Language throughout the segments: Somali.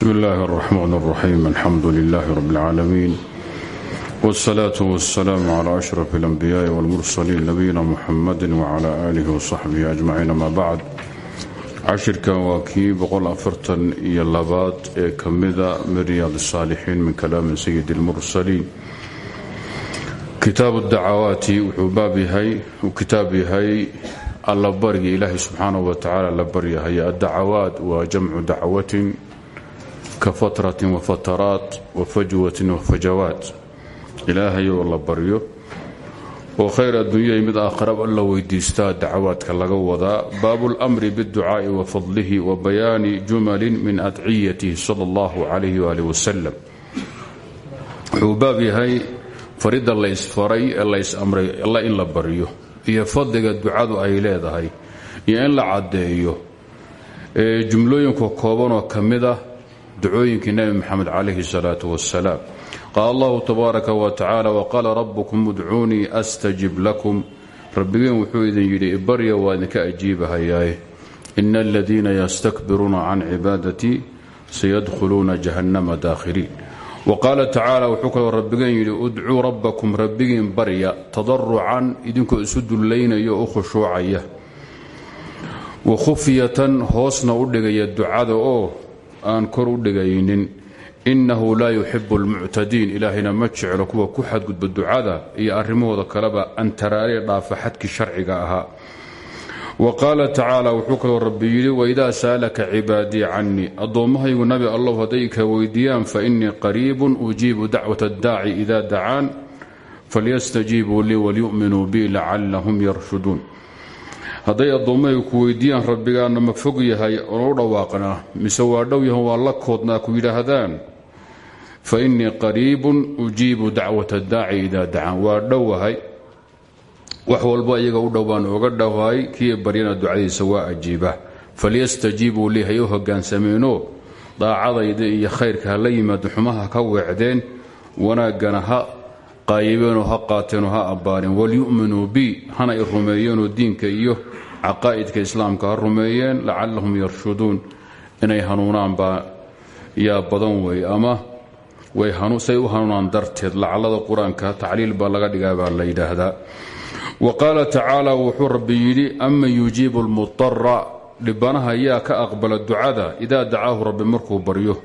bsmi illaahi alraxmaan alraxiim alxamdu lilaahi rabbi alcaalamiin wsalaatu wasalaamu calaa ashraf alambiyaai walmursaliin nabiyina muxamadi wacala aalihi wasaxbihi ajmaciin ama bacd cashirkan waa kii boqolafartaniyo labaad ee ka mida min riyaad saalixiin min kalaami sayidi lmursaliin kitaabu dacawaati wuxuu kitaab yahay allabaryi ilaahi subxaanahu wa tacaala la baryahay. Addacawaat waa jamcu dacwatin ka fatratin wa fataraat wa fajwatin wa fajawaat ilaahayow la baryo oo khayr adduunya mid aakhrab alla weydiistaa dacwaadka laga wadaa baabulamri biducaa'i wa fadlihi wa bayaani jumalin min adciyatihi sala allahu calayhi waali wasalam wuxuu baab yahay faridda laysfaray ee laysamray alla in la baryo iyo fadliga ducadu ay leedahay iyo in la caddeeyo jumlooyinka koobanoo ka ducooyinkii nebi moxamed calayhi salaatu wasalaam qaala allahu tabaaraka wa tacaala waqaala rabbukum udcuunii astajib lakum. Rabbigeen wuxuu idin yidhi ibarya waa idinka ajiibahayaaye ina aladiina yastakbiruuna can cibaadatii sayadkhuluuna jahannama daakhiriin. Wa qaala tacaala wuxuu kaloo rabbigeen yidhi udcuu rabbakum rabbigiin barya tadarucan idinkoo isu dullaynaya o u hoosna u dhigaya oo aan kor u dhigaynin innahu laa yuxibu almuctadiin. Ilaahayna ma jeclo kuwa ku xadgudba ducada iyo arrimahooda kaleba antaraaree dhaafa xadkii sharciga ahaa. Wa qaala tacaala wuxuu kaloo rabbi yidhi waidaa saalaka cibaadii cannii addoommahaygu nabi allow hadday ka weydiiyaan fa innii qariibun ujiibu dacwat addaaci ida dacaan falyastajiibuu lii walyu'minuu bii lacallahum yarshuduun hadday addoommahaygu ku weydiiyaan rabbigaana ma fog yahay oonu dhawaaqnaa mise waa dhow yahan waa la koodnaa ku yidhaahdaan? Fa innii qariibun ujiibu dacwat addaaci idaa dacaan. Waa dhowahay wax walba iyaga u dhowbaan oga dhowahay kii baryana ducadiisa waa ajiiba. Falyastajiibuu lii hay u hogaansameenoo daacadayda iyo khayrka ha la yimaado xumaha ka weecdeen. Wanaaggana ha qaayibeenoo ha qaateenoo ha abbaareen walyu'minuu bi hana i diinka iyo caqaa'idka islaamka ha rumeeyeen lacallahum yarshuduun. Inay hanuunaan baa yaa badan wey ama say u hanuunaan darteed lacallada qur'aanka tacliil laga dhigaa baa la yidhaahdaa. Wa qaala tacaala wuxuu rabbi yidhi aman yujiibu lmudara dhibanaha yaa ka aqbala ducada idaa dacaahu rabbi markuu baryo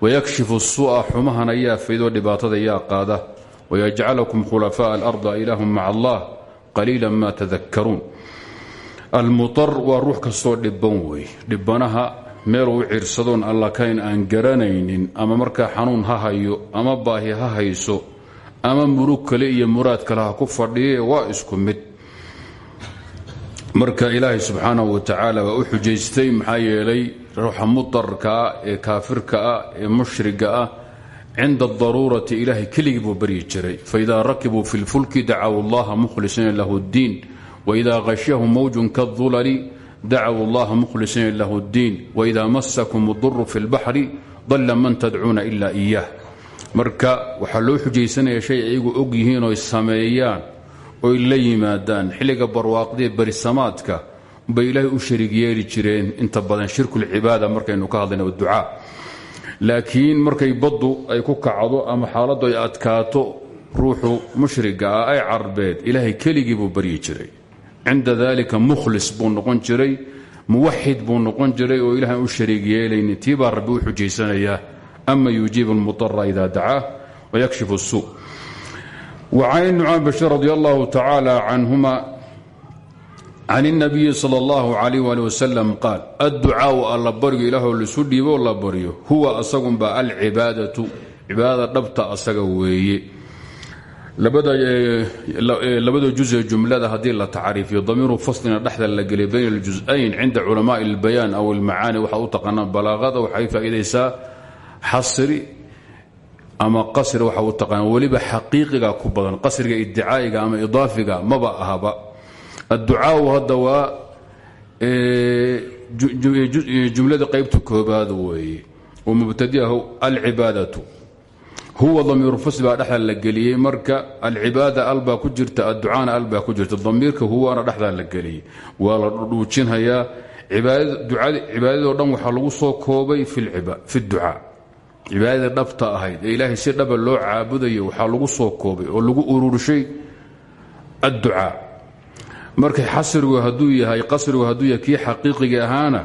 wayakshifu suu'a xumahana yaa faydoo dhibaatada yaa qaada wayajcalakum khulafaaء alarda ilaahum maca allah qaliila ma tadakaruun almutar waa ruux kastoo dhibban wey dhibanaha meeluu u ciirsadoon allakayn aan garanaynin ama markaa xanuun ha hayo ama baahi ha hayso ama murug kale iyo muraad kale ha ku fadhiye waa isku mid marka ilaahay subxaanahu wa tacaala waa u xujaystay maxaa yeelay ruuxa mudarkaa ee kaafirka ah ee mushriga ah cinda daruurati ilaahay keligii buu baryi jiray faidaa rakibuu fi lfulki dacaw allaha mukhlisiina lahu ddiin waidaa khashyahu mawjun kadulali dacaw allaha mukhlisiina lahu ddiin waidaa masakum uduru fi lbaxri dalla man tadcuuna ila iyah marka waxaa loo xujaysanaya shay ayagu og yihiin oy sameeyaan oy la yimaadaan xilliga barwaaqdee berisamaadka bay ilaahay u shariig yeeli jireen inta badan shirkulcibaada markaynu ka hadlayna ducaa laakiin markay baddu ay ku kacdo ama xaaladdu ay adkaato ruuxu mushriga ah ay carbeed ilaahay keligii buu baryi jiray. Cinda dalika mukhlis buu noqon jiray muwaxid buu noqon jiray oo ilahay u shariig yeelaynin tii baa rabbi u xujaysanayaa ama yujiibu lmudara ida dacaah wayakshifu suu wacan nucmaan bashir radi allahu tacaala can اnabiyi sal اllahu alayh ali wasalam qaal adducaau alla baryo ilaahoo lisu dhiiboo la baryo huwa asagunba alcibaadatu cibaadada dhabta asaga weeye labada jusee jumlada haddii la tacriifiyo damiiru faslina dhexda la geliya bayn اljuزayn cinda culamaءi اlbayaan aw اlmacaani waxaa u taqaanaa balaaqada waxay faa'iidaysaa xasri ama qasri waxa u taqaana weliba xaqiiqiga ku badan qasriga idicaa'iga ama idaafiga maba ahaba adducaau hadda waa jumlada qaybta koobaad weeye oo mubtadiahu alcibaadatu. Huwa damiiru fasl baa dhexda la geliyey. Marka alcibaada albaa ku jirta adducaana albaa ku jirta. Damiirka huwana dhexdaa la geliyey. Waa la dhuujinhayaa cibaadadoo dhan waxaa lagu soo koobay fi ducaa. Cibaadadii dhabta ahayd. Ee si dhaba loo caabudayo waxaa lagu soo koobay oo lagu ururshay adducaa markay xasrigu hadduu yahay qasrigu hadduu yahay kii xaqiiqiga ahaana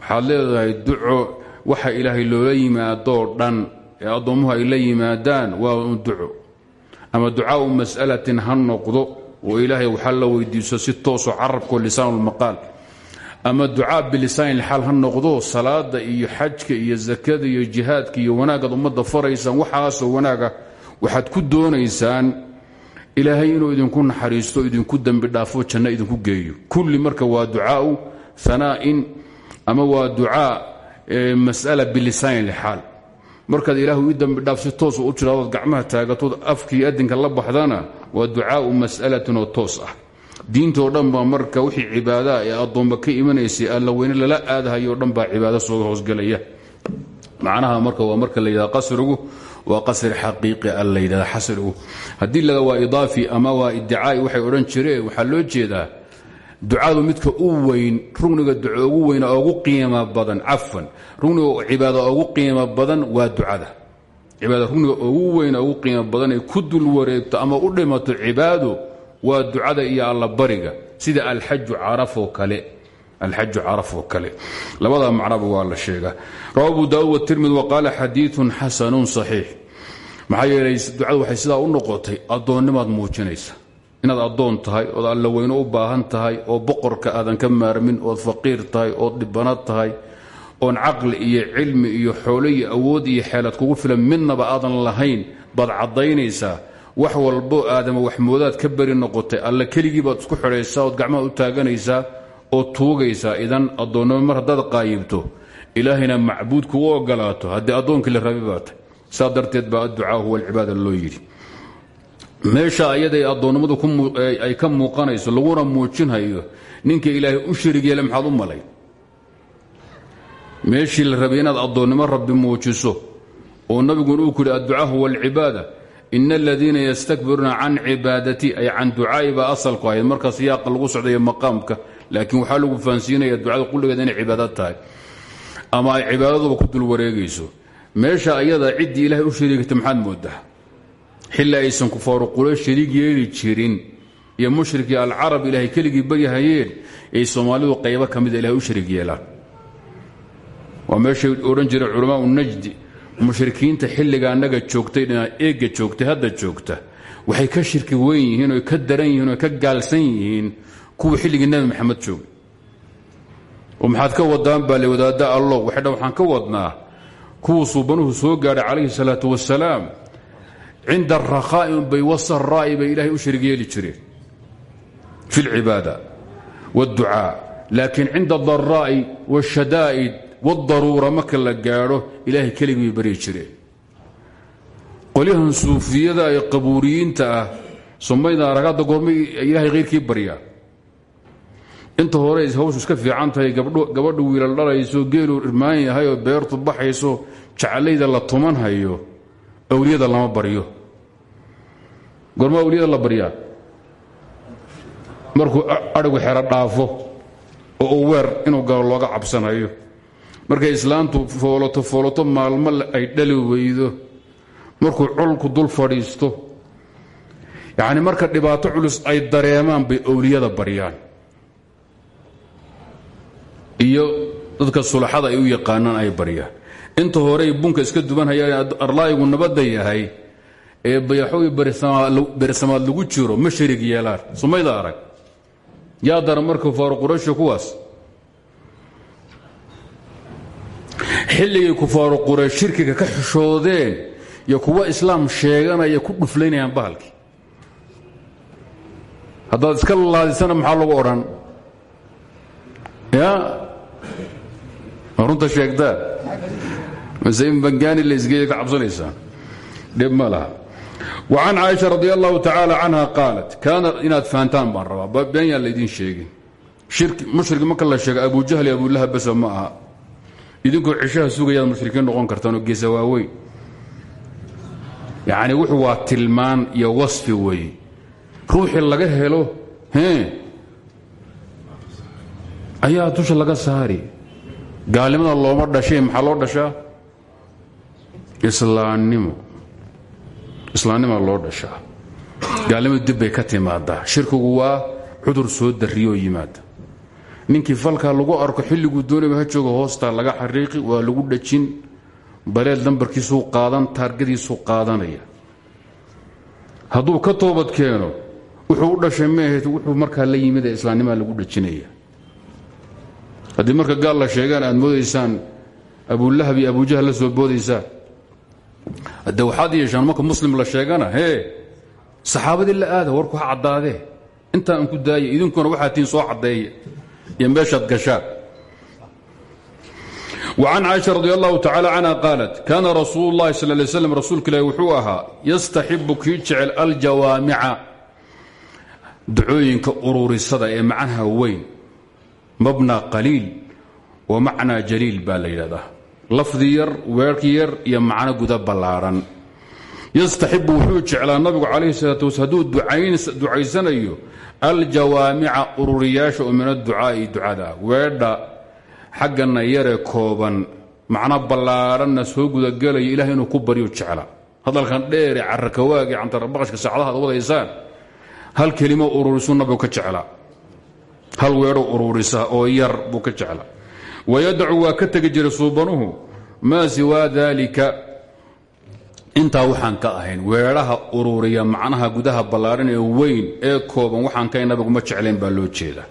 waxaad leedahay duco waxa ilaahay loola yimaadoo dhan ee addoommuhu ay la yimaadaan waa duco. Ama ducaau mas'alatin ha noqdo oo ilaahay waxaa la weydiiso si toosoo carabko lisaanulmaqaal ama ducaa bilisaan xaal ha noqdo salaada iyo xajka iyo zakada iyo jihaadka iyo wanaagaad ummadda faraysaan waxaasoo wanaaga waxaad ku doonaysaan ilaahay inuu idinku naxariisto idinku dembi dhaafo janno idinku geeyo. Kulli marka waa ducaau hanaa'in ama waa ducaa mas'ala bilisaan lxaal markaad ilaahu ii dembi dhaaf toos u jiraadood gacmaha taagatood afkii adinka la baxdana waa ducaau mas'alatin oo toos ah. Marka wixii cibaadaha ee addoomba ka imanaysay alla weyne lala aadahayo o dhan baa cibaado soo hoosgelaya macnaha marka waa marka la qasrigu waa qasri xaqiiqi a la yidhahda xasrigu haddii lada waa idaafi ama waa iddicaai waxay odhan jireen waxaa loo jeedaa ducadu midka u weyn rugniga duco ugu weyn ugu qiimo badan cafwan rugniga cibaada ugu qiimo badan waa ducada. Cibaada rugniga ugu weyn ugu qiimo badan ay ku dul wareegto ama u dhimato cibaado waa ducada iyo allabariga sida alxaju carafoo kale alxaju caraf oo kale. Labada macnaba waa la sheegaa. Rawa abu daauud watirmidi wa qaala xadiiun xasanun saxiix. Maxaa yeelay ducadu waxay sidaa u noqotay addoonnimaad muujinaysa. Inaad addoon tahay ood alla weyne u baahan tahay oo boqorka aadan ka maarmin ood faqiir tahay ood dhibana tahay oon caqli iyo cilmi iyo xoolo iyo awood iyo xeelad kugu filan midnaba aadan lahayn baad caddaynaysaa. Wax walbo aadama waxmoodaad ka beri noqotay alla keligii baad isku xidhaysaa oo tuugaysaa idan addoonnimo mar haddaad qaayibto ilaahayna macbuud kugu ogolaato haddii addoonkii la rabi baa tay saa darteed baa adducaa huwa alcibaada loo yidhi. Meesha ayaday addoonnimadu ay ka muuqanayso laguna muujinhayo ninka ilaahay u shirig yeele maxaad u malay? Meeshii la rabay inaad rabbi muujiso oo nabiguna uu ku yidhi adducaa huwa alcibaada ina aladiina yastakbiruuna can cibaadatii ay can ducaa'i baa asalku ahayd. Marka siyaaqa lagu socdayo maqaamka laakiin waxaa lagu fahansiinaya ducada qulligeeda inay cibaado tahay. Ama ay cibaadaduba ku dul wareegayso. Meesha ayada ciddii ilahay u shariigta maxaad moodaa xilli aysan kufaaru quraysh shariig yeeli jirin. Iyo mushrikii alcarab ilaahay keligii baryahayeen ay soomaalidu qaybo ka mida ilahay u shariig yeelaan. Waa meeshay odhan jireen culamaau najdi mushrikiinta xilliga annaga joogtay eegga joogtay hadda joogta waxay ka shirki weyn yihiin oy ka daran yihiin oy ka gaalsan yihiin kuwa xilligii nebi maxamed joogay. Oo maxaad ka wadaan baa le wadaadda allo waxay dhan waxaan ka wadnaa kuwuu suubanuhu soo gaadhay calayhi salaatu wasalaam cinda arakhaa'i bay wasaraa'i bay ilaahay u sharig yeeli fi lcibaada waadducaa laakiin cinda adaraa'i waashadaa'id wadaruura marka la gaadho ilaahay keligii bay baryi jireen. Qolyahan suufiyada ee qabuuriyiinta ah somayda aragada goormay ilaahay khayrkii baryaa inta hore hawshu iska fiican tahay gabadhu wiilal dhalayso geelu irmaan yahay oo beertu baxayso jaclayda la tuman hayo awliyada lama baryo. Goorma awliyada la baryaa? Markuu adhigu xero dhaafo oo uu weer inuu galo looga cabsanayo. Markay islaantu foolato foolato maalmo ay dhali weydo. Markuu colku dul fadhiisto. Yacni marka dhibaato culus ay dareemaan bay owliyada baryaan iyo dadka sulaxada ay u yaqaanaan ay baryaan inta horey bunka iska duban hayaan arlaayigu nabadda yahay ee bayaxooyi bersamaad lagu jiro ma sharig yeelaan. Sumayda arag. Yaa dara marka kufaaru quraysho kuwaas. Xilligay kufaaru quraysh shirkiga ka xishoodeen iyo kuwa islaam sheeganaya ku dhuflaynayaan bahalkii. Haddaad iska laadisana maxaa lagu odhan? Ya ma runta sheegtaa mase bangaani la isgeeya ka cabsanaysaan dhib ma laha. وcan caaisha radi allahu tacaala canha qaalat kaana inaad fahantaan baan rabaa. Been yaan laydin sheegin. Mushrik marka la sheega. Abujahli abulahab basa ma aha. Idinkoo cishaha sugayaad mushrikiin noqon kartaan oo geesa waaweyn. Yacni wuxuu waa tilmaan iyo wasfi weeye ruuxii laga helo ayaa dusha laga saari gaalnimada looma dhashay maxaa loo dhashaa? Islaannimo. Islaannima loo dhashaa. Gaalnimadu dib bay ka timaadaa. Shirkigu waa cudur soo darriyoo yimaada ninkii falkaa lagu arko xilliguu doonayba ha jooga hoostaa laga xariiqi waa lagu dhajin. Baleed lambarkiisuu qaadan taargadiisuu qaadanaya. Hadduu ka toobad keeno wuxuu u dhashay maahayd wuxuu markaa la yimid ee islaamnimaa lagu dhajinaya haddii marka gaal la sheegaan aad moodaysaan abulahab iyo abujahal la soo boodaysaan hadde waxaad yeeshaan marka muslim la sheegana hee saxaabadii la aada warku ha caddaadee intaa aan ku daaya idinkuna waxaa tiin soo caddeeya iyo meeshaad gashaan وcan caaشha radi allahu tacala canha qaalat kaana rasuul اllahi sal lay slam rasuulka ilahi wuxuu ahaa yastaxibu kii jecel aljawaamica ducooyinka ururisada ee macnaha weyn mabna qaliil wa macnaa jaliil baa la yidhahdaa. Lafdi yar weerki yar iyo macno guda ballaadhan yastaxibu wuxuu jeclaa nabigu calayhi salaat wasla hadduu ducaysanayo aljawaamica ururiyaasha oo min adducaa'i ducada. Weedha xaggana yaree kooban macno ballaadhanna soo gudagelaya ilaah inuu ku baryo jecla. Hadalkan dheere carakawaagi cantarabaqashka saacadaha ad wadaysaan hal kelimo ururisuu nabigu ka jeclaa hal weedho ururisa oo yar buu ka jecla wayadacu waa ka tegi jiray suubanuhu maa siwaa daalika? Intaa waxaan ka ahayn weedhaha ururiya macnaha gudaha ballaadhan ee weyn ee kooban waxaan ka nabigu ma jeclayn baa loo jeeda.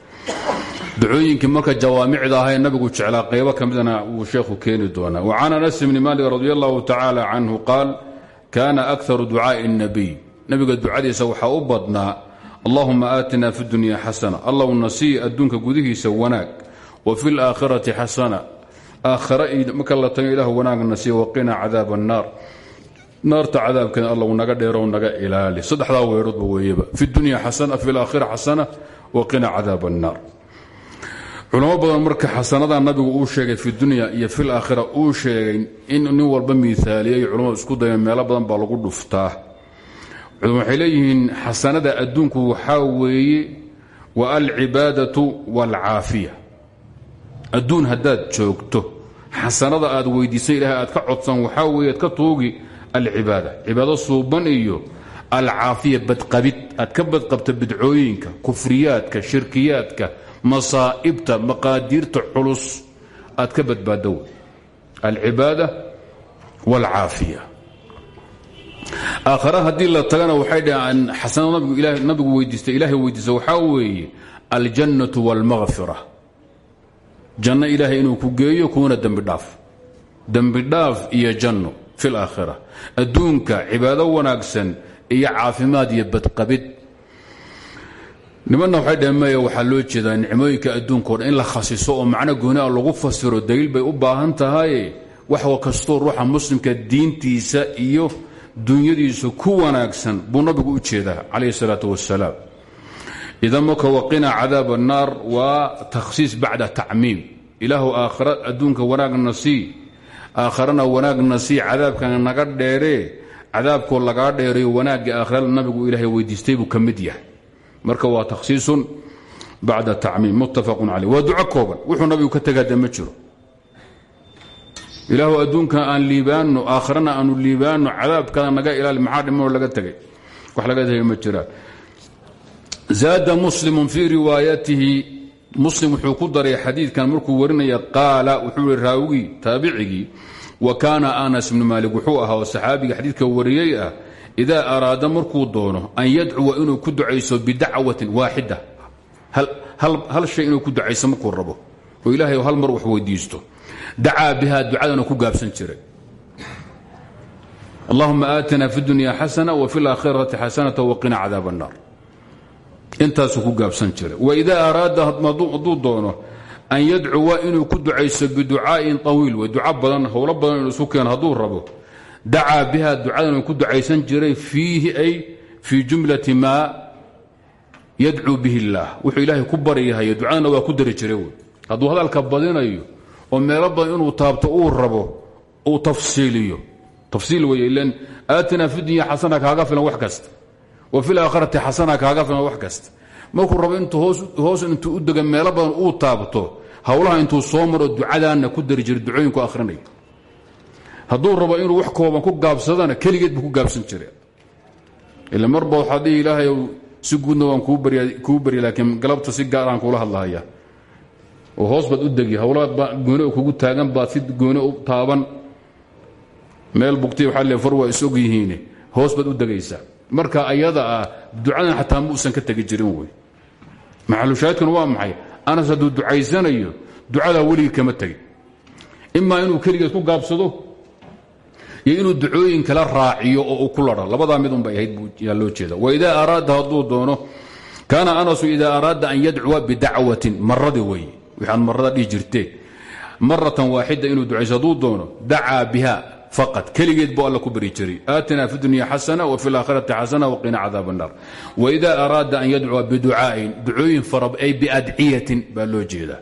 Ducooyinkii marka jawaamicda ahae nabigu jeclaa qaybo ka midana wuu sheekhu keeni doonaa. Wa can anas bni malik radi allahu tacaala canhu qaal kaana akaru ducaa'i اnabiy nabiga ducadiisa waxaa u badnaa allahuma aatina fi dunya xasana allow nasii adduunka gudihiisa wanaag wa fi laakhirati xasana aakhara marka la tago ilah wanaag nasiy waqina cadaab annaar naarta cadaabkeeda allow naga dheerow naga ilaali. Saddexdaa weedhoodba weeyaba. Fi dunya xasana fi laakhira xasana waqina cadaab annaar culamo badan marka xasanada nabigu uu sheegay fi dunya iyo fi laakhira uu sheegay in nin walba miaaliyay culamadu isku dayeen meelo badan baa lagu dhuftaa waxay leeyihiin xasanada adduunku waxaa weeye wa alcibaadatu waalcaafiya. Adduun haddaad joogto xasanada aad weydiisan ilahay aad ka codsan waxaa weeye aad ka tuugi alcibaada. Cibaado suuban iyo alcaafiya badqabid. Aad ka badqabta bidcooyinka kufriyaadka shirkiyaadka masaa'ibta maqaadiirta culus aad ka badbaado wey alcibaada waalcaafiya aakhara haddii la tagana waxay dhaheen xasana nabigu weydiista ilaahay weydiista waxaa weeye aljannatu waalmakfira janno ilaahay inuu ku geeyo kuwana dembi dhaaf. Dembi dhaaf iyo janno fi laakhira adduunka cibaado wanaagsan iyo caafimaad iyo badqabid. Nimanna waxay dhaheen maya loo jeedaa nicmooyinka adduunkao dhan. In la khasiso oo macno gooniha lagu fasiro daliil bay u baahan tahay. Wax kastoo ruuxa muslimka diintiisa iyo dunyadiisu ku wanaagsan buu nabigu u jeedaa calayhi salaatu wasalaam idan marka waqina cadaab annaar waa takhsiis bacda tacmiim. Ilaahu aakhira adduunka wanaagna sii. Aakharana wanaagna sii cadaabkana naga dheeree cadaabkoo lagaa dheereeyo wanaagga aakhirada nabigu ilaahay weydiistay buu ka mid yahay. Marka waa takhsiisun bacda tacmiim muttafaqun caleyh waa duco kooban wuxuu nabigu ka tegaade ma jiro ilaahu adduunka aan liibaano aakhirana aanu liibaano cadaabkada naga ilaali maxaa dhimanoo laga tegay wax laga tegay ma jiraan zaada muslimun fii riwaayatihi muslim wuxuu ku daray xadiidkan markuu warinaya qaala wuxuu i raawigii taabicigii wa kaana anas bnu maalik wuxuu ahaa saxaabiga xadiidka wariyey ah idaa araada markuu doono an yadcuwa inuu ku ducayso bidacwatin waaxida hal shay inuu ku ducayso markuu rabo oo ilaahay hal mar wax weydiisto dacaa bihaa ducadana ku gaabsan jiray allahuma aatina fi dunya xasana wa fi laakhirati xasanata waqina cadaab annaar intaasuu ku gaabsan jiray waidaa araada hadduu doono an yadcuwa inuu ku ducayso biducaa'in طawiil wey duco badan howlo badan inuu isu keeno hadduu rabo biha ducadan ku ducaysan jiray fiihi ay fii jumlati maa yadcuu bihi اllaah wuxuu ilaahay ku baryahayo ducadana waa ku dari jiray wey hadalka badinayo oo meelo badan inuu taabto uu rabo uu tafsiiliyo. Tafsiil wey ilan aatina fi dunya xasana kaaga filan wax kasta wa fi laakhirati xasana kaaga filan wax kasta. Markuu rabo intuu hoos intuu u dega meelo badan uu taabto howlaha intuu soo maro ducadaana ku dari jiray ducooyinku ahrinayo hadduu rabo inuu wax kooban ku gaabsadana keligeed buu ku gaabsan jiray. Ila marba waxaa dhihi ilaahay si guudna waan kuu barya laakiin galabta si gaaraan kuula hadlahaya oo hoos u degi hawlaadba gooni kugu taagan baad si gooni u taaban. Meel bugtay waxaa le far waa is og u degaysaa. Marka ayada ah xataa muusan ka tegi jirin wey maxalushaahidkuna waa maxay? Anas hadduu ducaysanayo ducadaa weligii kama tegin imaa inuu keligeed ku gaabsado iyo inuu ducooyin kala raaciyo oo uu ku ladha labadaa mid unbay ahayd yaa loo jeeda waidaa araada hadduu doono kaana anasu idaa araada an yadcuwa bidacwatin maradi weeye waxaad marada dhihi jirteen maratan waaxida inuu ducayso doono dacaa biha faqad keligeed buu alla ku bari jiray. Aatinaa fi dunya xasana wa fi laakhirati xasana waqina cadaab annar waida araada an yadcuwa biducaain ducooyin farab ay biadciyatin baa loo jeedaa.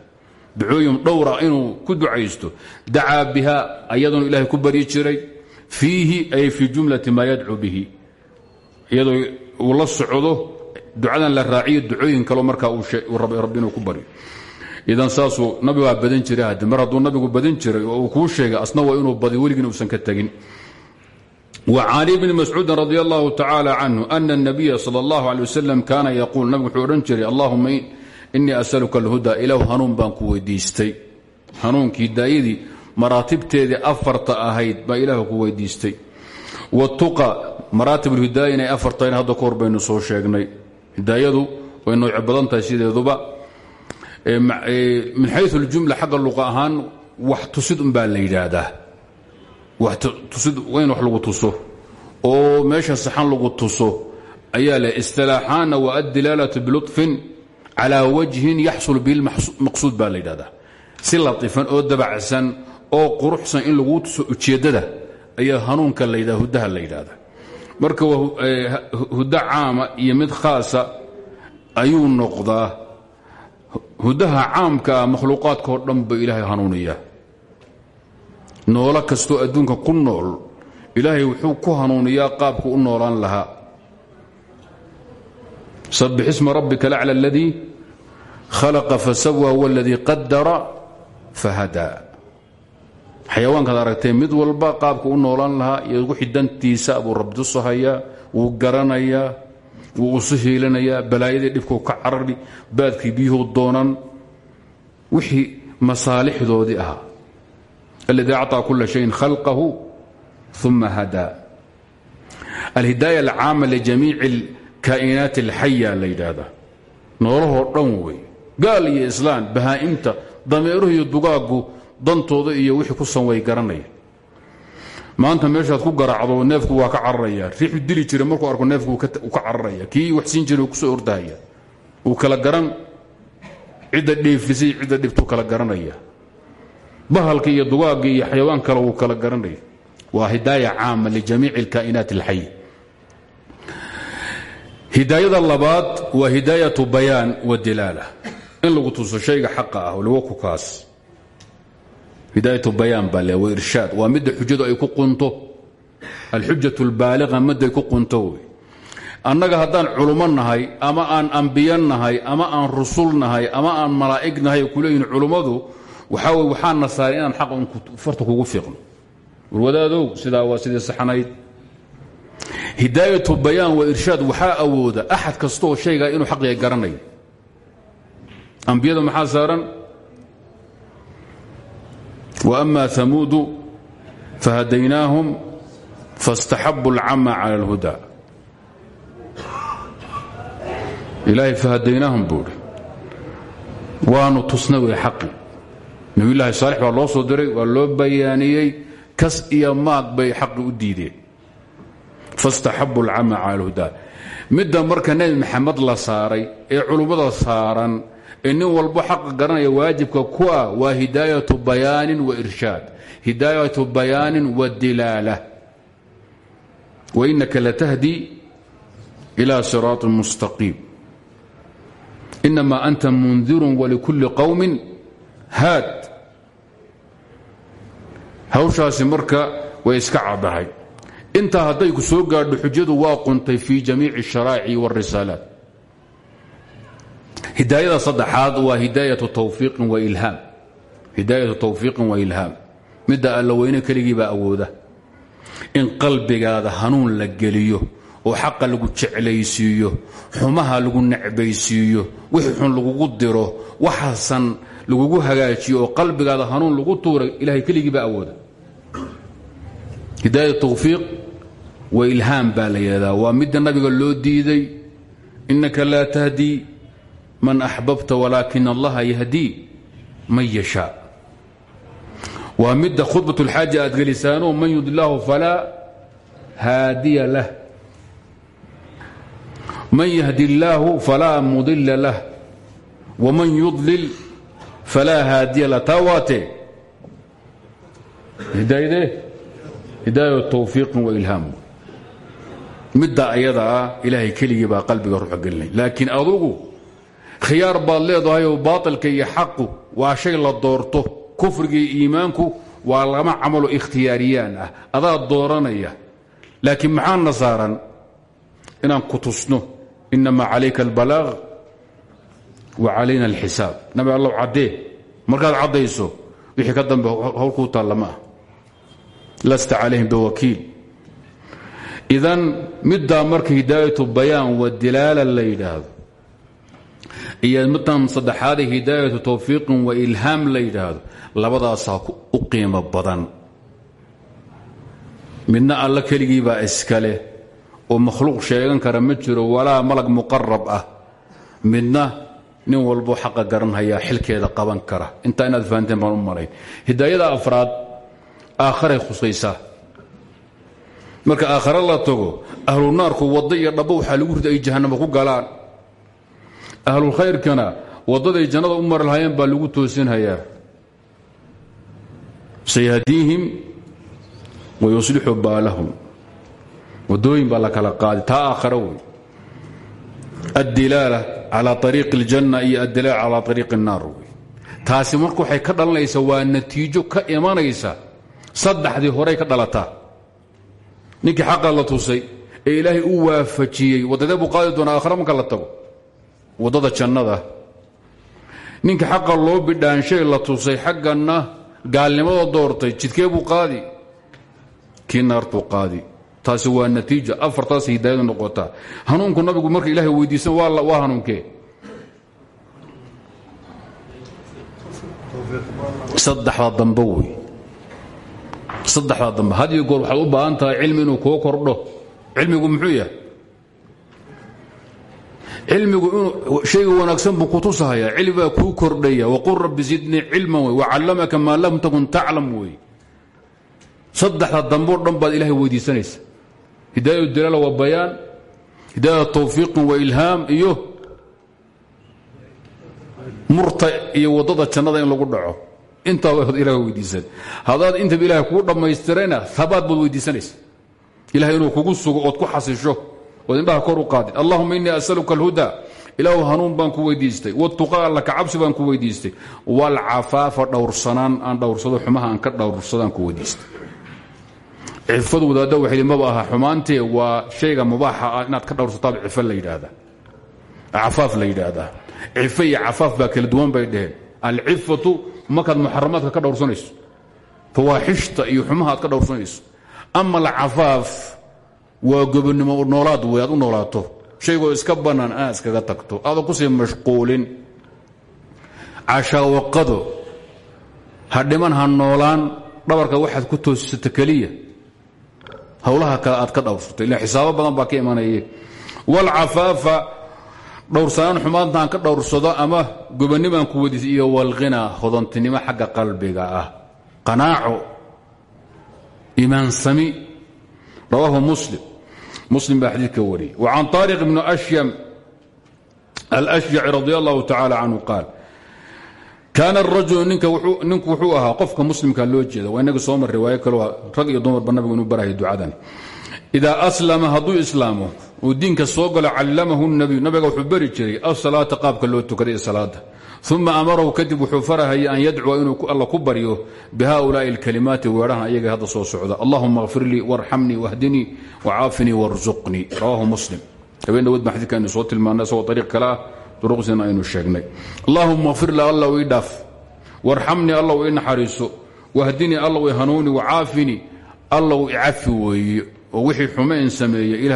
Ducooyin dhowra inuu ku ducaysto dacaa biha ayadoonu ilahay ku baryi jiray fiihi ay fii jumlati maa yadcuu bihi. Iyadoo uu la socdo la raaciyo ducooyin kaleo markaa uu rabbi inuu ku baryo idan saasuu nabi waa badan jiray haddi mar hadduu nabigu badin jiray oo uu kuu sheegay asna waa inuu badiy weligin uusan ka tegin. Wa can ibni mascuudin radi allahu tacaala canhu ana anabiya sala allahu alay wasalam kaana yaquul nabigu wuxuu odhan jiray allahuma inii asaluka alhuda ilaahu hanuun baan ku weydiistay. Hanuunkii daayadii maraatibteedii afarta ahayd baa ilaahu ku weydiistay. Watuqa maraatib ulhidaaya inay afarta in hadda ka hor baynu soo sheegnay. Hidaayadu way nooc badan tahay sideeduba min xayu اljumla xagga luqa ahaan wax tusid un baa la yidhaahdaa. Tusid in wax lagu tuso. Oo meesha saxan lagu tuso. Ayaa le istilaaxaanna waa addilaalatu biluطfin calaa wajhin yaxsul bihi maqsuud baa la si latifan oo dabacsan oo quruxsan in laguu tuso ujeeddada ayaa hanuunka la hudaha la marka hudo caama iyo mid khaasa ayuu noqdaa hudaha caamkaa makhluuqaadkao dhan ba ilaahay hanuuniyaa. Noolo kastoo adduunka ku nool ilaahay wuxuu ku hanuuniyaa qaabku u noolaan lahaa. Sabbix isma rabbika lacla aladii khalaqa fasawaa waladii qadara fahadaa xayawaankaad aragtay mid walba qaabku u noolaan lahaa iyo wixii dantiisa buu rabbi tusahayaa wuu garanayaa wuu isu hiilanayaa balaayadii dhibkuu ka carari baadkii biyuhu doonan wixii masaalixdoodii ahaa اldي أcطى kula شhayin khalqahu ثuma hadaa alhidaayة alcaama ljamiic اlkaa'inaat اlxaya la yidhaahda noolahoo dhan wey gaal iyo islaan bahaa'imta dameeruhu iyo dugaaggu dantooda iyo wixii ku san way garanaya maanta meeshaad ku garaacdo neefku waa ka cararaya. Riixu dili jira markuu arko neefku ka cararaya. Kii wax siin jira ku soo ordahaya uu kala garan cidda dheefisay cidda dhibtuu kala garanaya. Bahalka iyo dugaagga iyo xayawaan kale wuu kala garanaya. Waa hidaaya caama lijamiic اlkaa'inaat اlxay hidaayada labaad waa hidaayatu bayaan wa dilaala in lagu tuso shayga xaqa ah lagu kukaas hidaayatu bayaan baa le wa irshaad. Waa midda ay ku qunto. Alxujaة اlbaaliqa midday ku qunto annaga haddaan culummo nahay ama aan ambiyo nahay ama aan rusul ama aan malaa'ig nahay kuleeyihin culummadu waxaa wey inaan xaq un farta kugu fiiqno. Warwadaadow sidaa waa sidii saxnayd. Hidaayatu bayaan wa irshaad waxaa awooda axad kastooo shaygaa inuu xaqiga garanayo. Ambiyada maxaa saaran wa ama hamuudu fahadaynaahum faاstaxabu اlcama cala اlhuda ilaahay fahadaynaahum buuhi waanu tusna wey xaqi nabiyulaahi saalix baa loo soo diray waa loo bayaaniyey kas iyo maag bay xaqi u diideen faاstaxabu اlcama cala اlhuda midda marka nebi maxamed la saaray ee culummada saaran ee nin walbo xaqa garanaya waajibka ku ah waa hidaayatu bayaanin wa irshaad hidaayatu bayaanin wa dilaala wainaka latahdi ila siraaطi mustaqiim inama anta mundiru walikulli qowmin haad hawshaasi marka way iska caddahay intaa hadday ku soo gaadho xujadu waa quntay fii jamiici الsharaa'ici wاlrisaalaat hidaayada saddexaad waa hidaayatu tawfiiqin wa ilhaam hidaayatu tawfiiqin wa ilhaam midda alla weyne keligii baa awooda. In qalbigaada hanuun la geliyo oo xaqa lagu jeclaysiiyo xumaha lagu necbaysiiyo wixii xun lagugu diro waxaasan lagugu hagaajiyo oo qalbigaada hanuun lagu tuura ilahay keligii baa awooda. Hidaaya tawfiiq wa ilhaam baa nabiga loo diiday innaka laa tahdii man axbabta walaakin allaha yahdii man yashaa waa midda khudbat اlxaaja aad gelisaano man yudlaahu falaa haadiya lah. Man yahdi اllaahu falaa mudila lah. Wman yudlil falaa haadiya lah. Taa waatee. Hidaayadee? Hidaaya tawfiiqin wa ilhaam midda ayada ah ilaahay keligii baa qalbiga ruuxa gelinay. Laakiin adugu khiyaar baad leedahayoo baatilka iyo xaqu waa shay la doorto. Kufriga iyo iimaanku waa lama camalo ikhtiyaariyaan ah. Adaa dooranaya. Laakiin maxaana saaran inaan ku tusno inama calayka albalaaq wa calayna alxisaab. Nabi allow caddee. Markaad caddayso wixii ka dambe howlkuu taalla ma ah lasta calayhim biwakiil. Idan middaa marka hidaayatu bayaan wa dilaala la iyo middan saddexaade hidaayatu tawfiiqin wa ilhaam la yidhaahdo labadaasaa u qiimo badan. Midna alla keligii baa iska leh oo makhluuq sheegan kara ma jiro walaa malag muqarab ah. Midna nin walbo xaqa garanhayaa xilkeeda qaban kara. Intaa inaad fahanteen baan u malayn. Hidaayada afraad aakharay khusaysaa marka aakhare la tago ahlu naarku waddo iyo dhabbo waxaa lagu rida ay jahannama ku galaan ahlulkhayrkana waddaday jannada u mari lahaayeen baa lagu toosinhayaa sayhdiihim wayuslixu baalahum wadooyin baa la kala qaadi taa aakhare wey addilaala calaa ariiqi اljanna iyo addilaala calaa ariiqi الnaar wey taasi marka waxay ka dhalanaysa waa natiijo ka imanaysa saddexdii horey ka dhalataa ninkii xaqa la tusay ee ilaahay u waafajiyey waddadee buu qaadi doonaa aakhare marka la tago waddada jannada. Ninka xaqa loo bidhaanshay la tusay xagganna gaalnimada doortay jidkee buu qaadi? Kii naartuu qaadi. Taasi waa natiija afartaas hidaayadu noqotaa. Hanuunku nabigu marka ilahay weydiisan waa hanuunkee? Saddexda dambe wey. Saddexda dambe. Had iyo goor waxaad u baahan tahay cilmi inuu kuu kordho. Cilmigu muxuu yahay cilmigu shayga wanaagsan buu kutusahayaa cilmi baa kuu kordhaya. Waqul rabbi zidnii cilman wey wacallamaka maa lam takun taclam wey saddexda dambeo dhan ilahay weydiisanaysa. Hidaaya dalaala waa bayaan. Hidaaya tawfiiqin wa ilhaam iyo murta iyo waddada jannada in lagu dhaco. Intaaba ilahay weydiisan. Haddaad intaba ilahay kugu dhammaystirayna habaad baad weydiisanaysa. Ilahay inuu kugu sugo ood ku xasisho ood indhaha kor u qaadin allahuma innii asaluka alhuda. Ilaahu hanuun baan ku weydiistay. Watuqa alla kacabsi baan ku weydiistay. Walcafaafa dhowrsanaan aan dhowrsado xumaha aan ka dhowrsadaan ku weydiistay. Cifadu wadaadda waxay maba aha xumaantee waa mubaaxa ah inaad ka dhowrsataaba cifo la yidhaahdaa. Cafaaf la yidhaahdaa. Cifo iyo cafaaf baa kala duwan bay dheheen alcifatu markaad muxaramaadka ka dhowrsanayso. Fawaaxishta iyo xumaha ka dhowrsanayso. Ama alcafaaf waa gobonnimo noolaad wey u noolaato. Shaygoo iska bannaan aad iskaga tagto. Aadan ku sii mashquulin. Cashaawaqado ha dhiman ha noolaan dhabarka waxaad ku toosisato keliya. Howlaha kale aad ka dhowrsato. Ila xisaabo badan baa ka imanaye walcafaafa dhowrsanaan xumaantaan ka dhowrsado ama gobonnimaan ku wadiisa iyo walqhinaa hodantinimo xagga qalbiga ah. Qanaaco imaansami rawaahu muslim. Muslim baa xadiidka wariyey. Wa can طaariq ibni ashyam alashjaci radi allahu tacaala canhu qaal kaana arajulu ninku wuxuu ahaa qofka muslimka loo jeeda waa inaga soo mar riwaayo kaloo rag iyo dumarba nabigu inuu baraya ducadan idaa aslama hadduu islaamo uu diinka soo galo callamahu nabiyu nabiga wuxuu beri jiray asalaata qaabka loo tukaday salaada uma amarahu kadib wuxuu farahayay an yadcuwa inuu alla ku baryo bihaulaai alkalimaati weedhahan ayaga hadda soo socda allahuma kfir lii warxamnii wahdinii wacaafinii warzuqnii rawaahu muslim habeen dhawood baan xadidka aynu soo tilmaanay isagoo ariiq kale ah duruqsiina aynu sheegnay allahuma kfir la alla ii dhaaf warxamnii alla ii naxariiso wahdinii allow hanuuni wacaafini allow icafi weeye oo wixii sameeye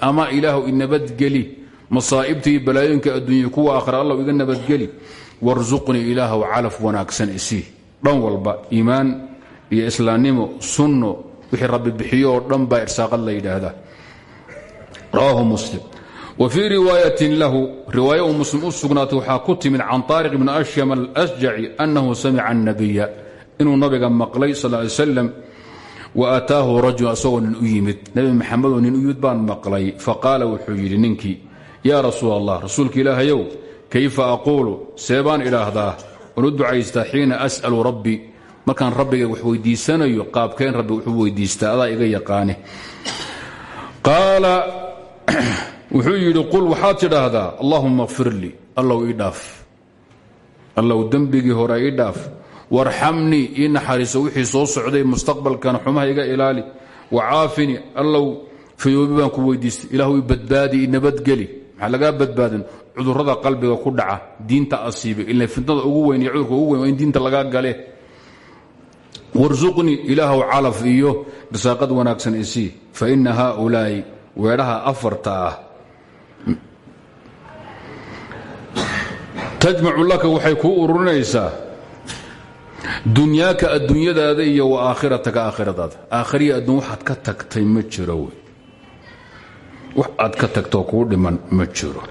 ama ilaahw inabadgeli masaa'ibta iyo balaayooyinka adduunya kuwa akhra allow iga nabadgeli warsuqnii ilaahw calaf wanaagsan isii dhan walba iimaan iyo islaamnimo sunno wixii rabbi bixiyo oo dhan baa irsaaqad la yidhaahdaa. Rawaahu muslim. Wa fii riwaayatin lahu riwaaya uu muslim u sugnaatay waxaa ku timid can taariq bni ashyam alasjaci annahu samica annabiya inuu nabiga maqlay sal ly slam wa aataahu rajul asagoo nin u yimid. U yaa rasuul allah rasuulka ilaahayow kayfa aquulu? See baan idhaahdaa wan u ducaystaa xiina as'alu rabbi. Markaan rabbiga wax weydiisanayo qaabkeen rabbi wuxuu weydiistaa iga yaqaane. Qaala wuxuu yidhi qul waxaad tidhaahdaa allahuma kfir lii allow ii dhaaf. Allow dembigii hore ii dhaaf. Warxamnii ii naxariiso wixii soo socday mustaqbalkana xumaha iga ilaali. Wacaafini allow fayoobi baan ku weydiistay ilaahu i badbaadi i nabadgeli maxaa lagaa badbaadin cudurrada qalbiga ku dhaca diinta asiiba ila fitnada ugu weyn iyo cudurka ugu weyn diinta lagaa gale. Warsuqnii ilaahw calaf iyo risaaqad wanaagsan isii fa ina haaulaa'i weedhaha afarta ah. Laka waxay kuu ururinaysaa. Dunyaaka adduunyadaada iyo wa aakhirataka aakhiradaada. Aakhiriya adduun ka tagtay ma jiro wey wax aad ka tagtoo kuu dhiman ma jiro.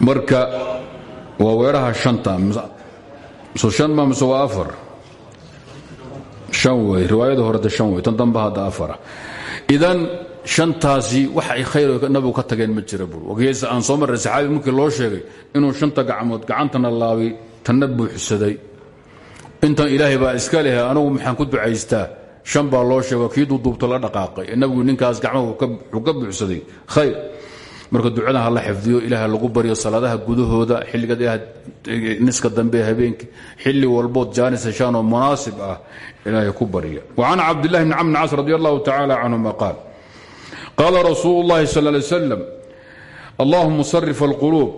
Marka waa weedhaha shanta so shan ma mise afar? Shan wey riwaayada horeta shan wey tan damba hadda afara idan shantaasi wax ay khayr nabigu ka tageen ma jira buur wageesa aan soo marray saxaabi markii loo sheegay inuu shanta gacmood gacantana laabay tanna buuxsaday intan ilaahay baa iska leh anugu maxaan ku ducaystaa shan baa loo sheego kii duuduubta la dhaqaaqay. Nabigu ninkaas gacmaha wuxuu ka buuxsaday. Khayr. Marka ducada la xifdiyo ilaah lagu baryo salaadaha gudahooda xilliga niska dambe habeenki xilli walbood jaanis heshaan oo munaasib ah ilaahay ku barya وcan cabdillahi bni camr cas radi allahu tacala canhuma qaal. Qaala rasuulu اllahi sal lay slam allahuma sarif alquluub.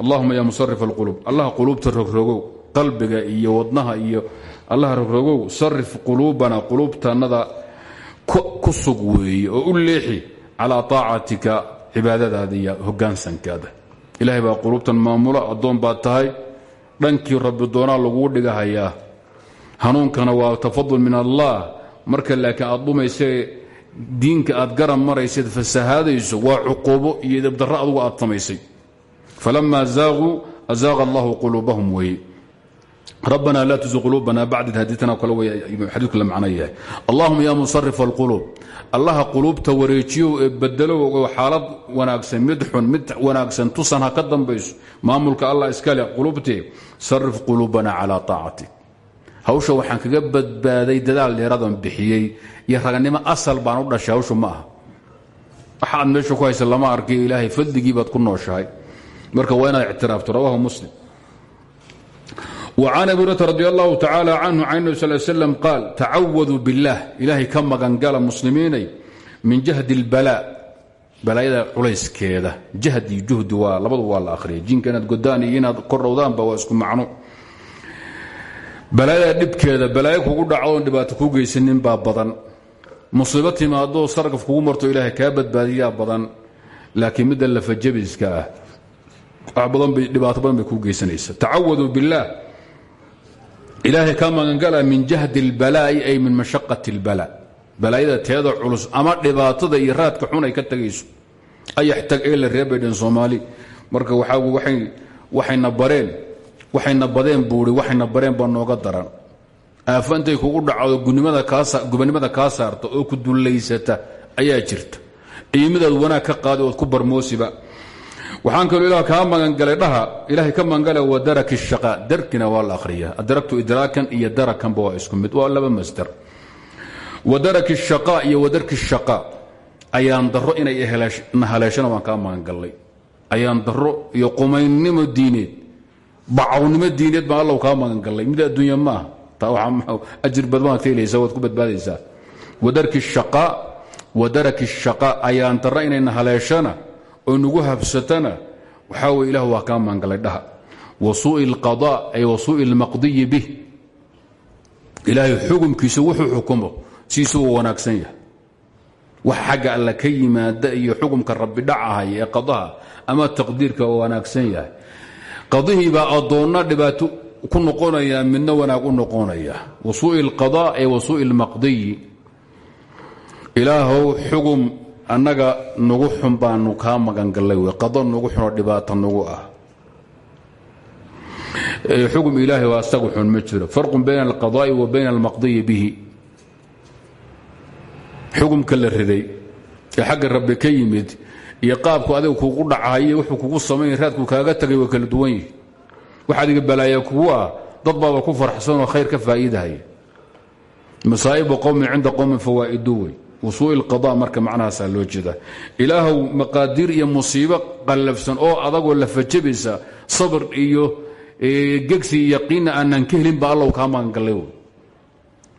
Allahuma ya musarif alquluub. Allah quluubta rogrogow qalbiga iyo wadnaha iyo allah rogrogow sarif quluubana quluubtanada ku sug weeye oo u leexi calaa طaacatika cibaadadaada iyo hogaansankaada ilaahay baa quluubtan maamulo addoon baad tahay dhankii rabbi doonaa laguu dhigahayaa hanuunkana waa tafadul min allah. Marka laakiin aad dhumayse diinka aad garab maraysaed fasahaadayso waa cuquubo iyo dabdarro adugu aad samaysay. Falama zaaquu azaaqa allahu quluubahum weye bacd id haditana kale wey xadiidku la macno yahay allahuma ya musarif alquluub allaha quluubta wareejiyow ee bedelow oo xaalad wanaagsan mid xun mid wanaagsan tusan ha ka dambayso maamulka allah iskale quluubtee sarif quluubana calaa taacatik hawsha waxaan kaga badbaaday dadaal dheeradan bixiyey iyo raganimo asal baan u dhashay hawshu ma aha waxa aad meesha ku haysa lama arkay ilaahay fadligii baad ku nooshahay marka waa inaad ictiraafto rawahu muslim وcan abi hurata radi allahu tacala canhu can nabi sal slam qaal tacawaduu biاllah ilaahay ka magangala muslimiinay min jahdi اlbala balaayada culayskeeda jahdi juhdi waa labadu waa la ahriyay jinka inaad godaan iyo inaad kordhowdaanba waa isku macno balaayada dhibkeeda balaayo kugu dhacdoon dhibaato kuu geysanin baa badan musiibo timaadoo sargaf kugu marto ilaahay kaa badbaadiyaa badan laakiin midda lafajabiska ah wax badan bay dhibaato badan bay kuu geysanaysa tacawaduu biاllah ilaahay ka magangala min jahdi اlbalaa'i ay min mashaqati اlbala balaayada teeda culus ama dhibaatada iyo raadka xun ay ka tegayso ayax tag ee la reebaydhen soomaali. Marka waxayna bareen waxayna badeen buui waxayna bareen baa nooga daran. Aafo intay kugu dhacdo gubannimada kaa saarta oo ku dullaysata ayaa jirta. Iyo midaad wanaag ka qaadi ood ku barmoosiba waxaan kaloo ilah kaa magangalay dhaha ilaahay ka magangala wa daraki shaqa darkina waa la akhriya adaraktu idraakan iyo darakanba isku mid waa laba masdar wa shaqa iyo wa shaqa ayaan daro inay na haleeshana waan kaa magangallay ayaan daro iyo qumaynnimo diineed bacawnimo diineed baan allow kaa magangallay mid adduunya maaha taa waxaa ajir badbaad ka helaysaa ku badbaadaysaa. Wadarki shaqa wa shaqa ayaan daro inayna haleeshana oo nagu habsatana waxaa wey ilah waa kaa maangallay dhaha wa suui ay wa suui اlmaqdiyi bih. Ilaahay wuxuu xukumo siisu wanaagsan yahay. Wax xagga alla ka yimaada iyo xukumka rabbi dhacahay ee qadaha ama taqdiirka wanaagsan yahay. Qadihiibaa addoonna dhibaato ku noqonaya midna wanaag u noqonaya. Wasuu'i alqada ee wasuu'i almaqdiyi ilaahow xugum annaga nagu xun baanu kaa magangallay wey qado nagu xunoo dhibaato nagu ah. Xugum ilaahay waa asagu xun ma farqun bayna alqadaa'i wa bayna almaqdiyi bihi. Xugumka la riday ee xagga rabbi ka yimid qaabku adiga kugu dhacahaye wuxuu kugu samayn raadku kaaga tagay waa duwan yihi wax adiga balaaya kugu ah dad baaba ku farxsanoo khayr ka faa'iidahaya masaa'ibu qowmin cinda qowmin fawaa'idu wey wusuu'i lqada marka macnahaasaa loo jeeda. Ilaahow maqaadiir iyo musiibo qallafsan oo adagoo lafajabaysa sabr iyo gegsi yaqiinna aanaan ka helin ba allow kaa magangallay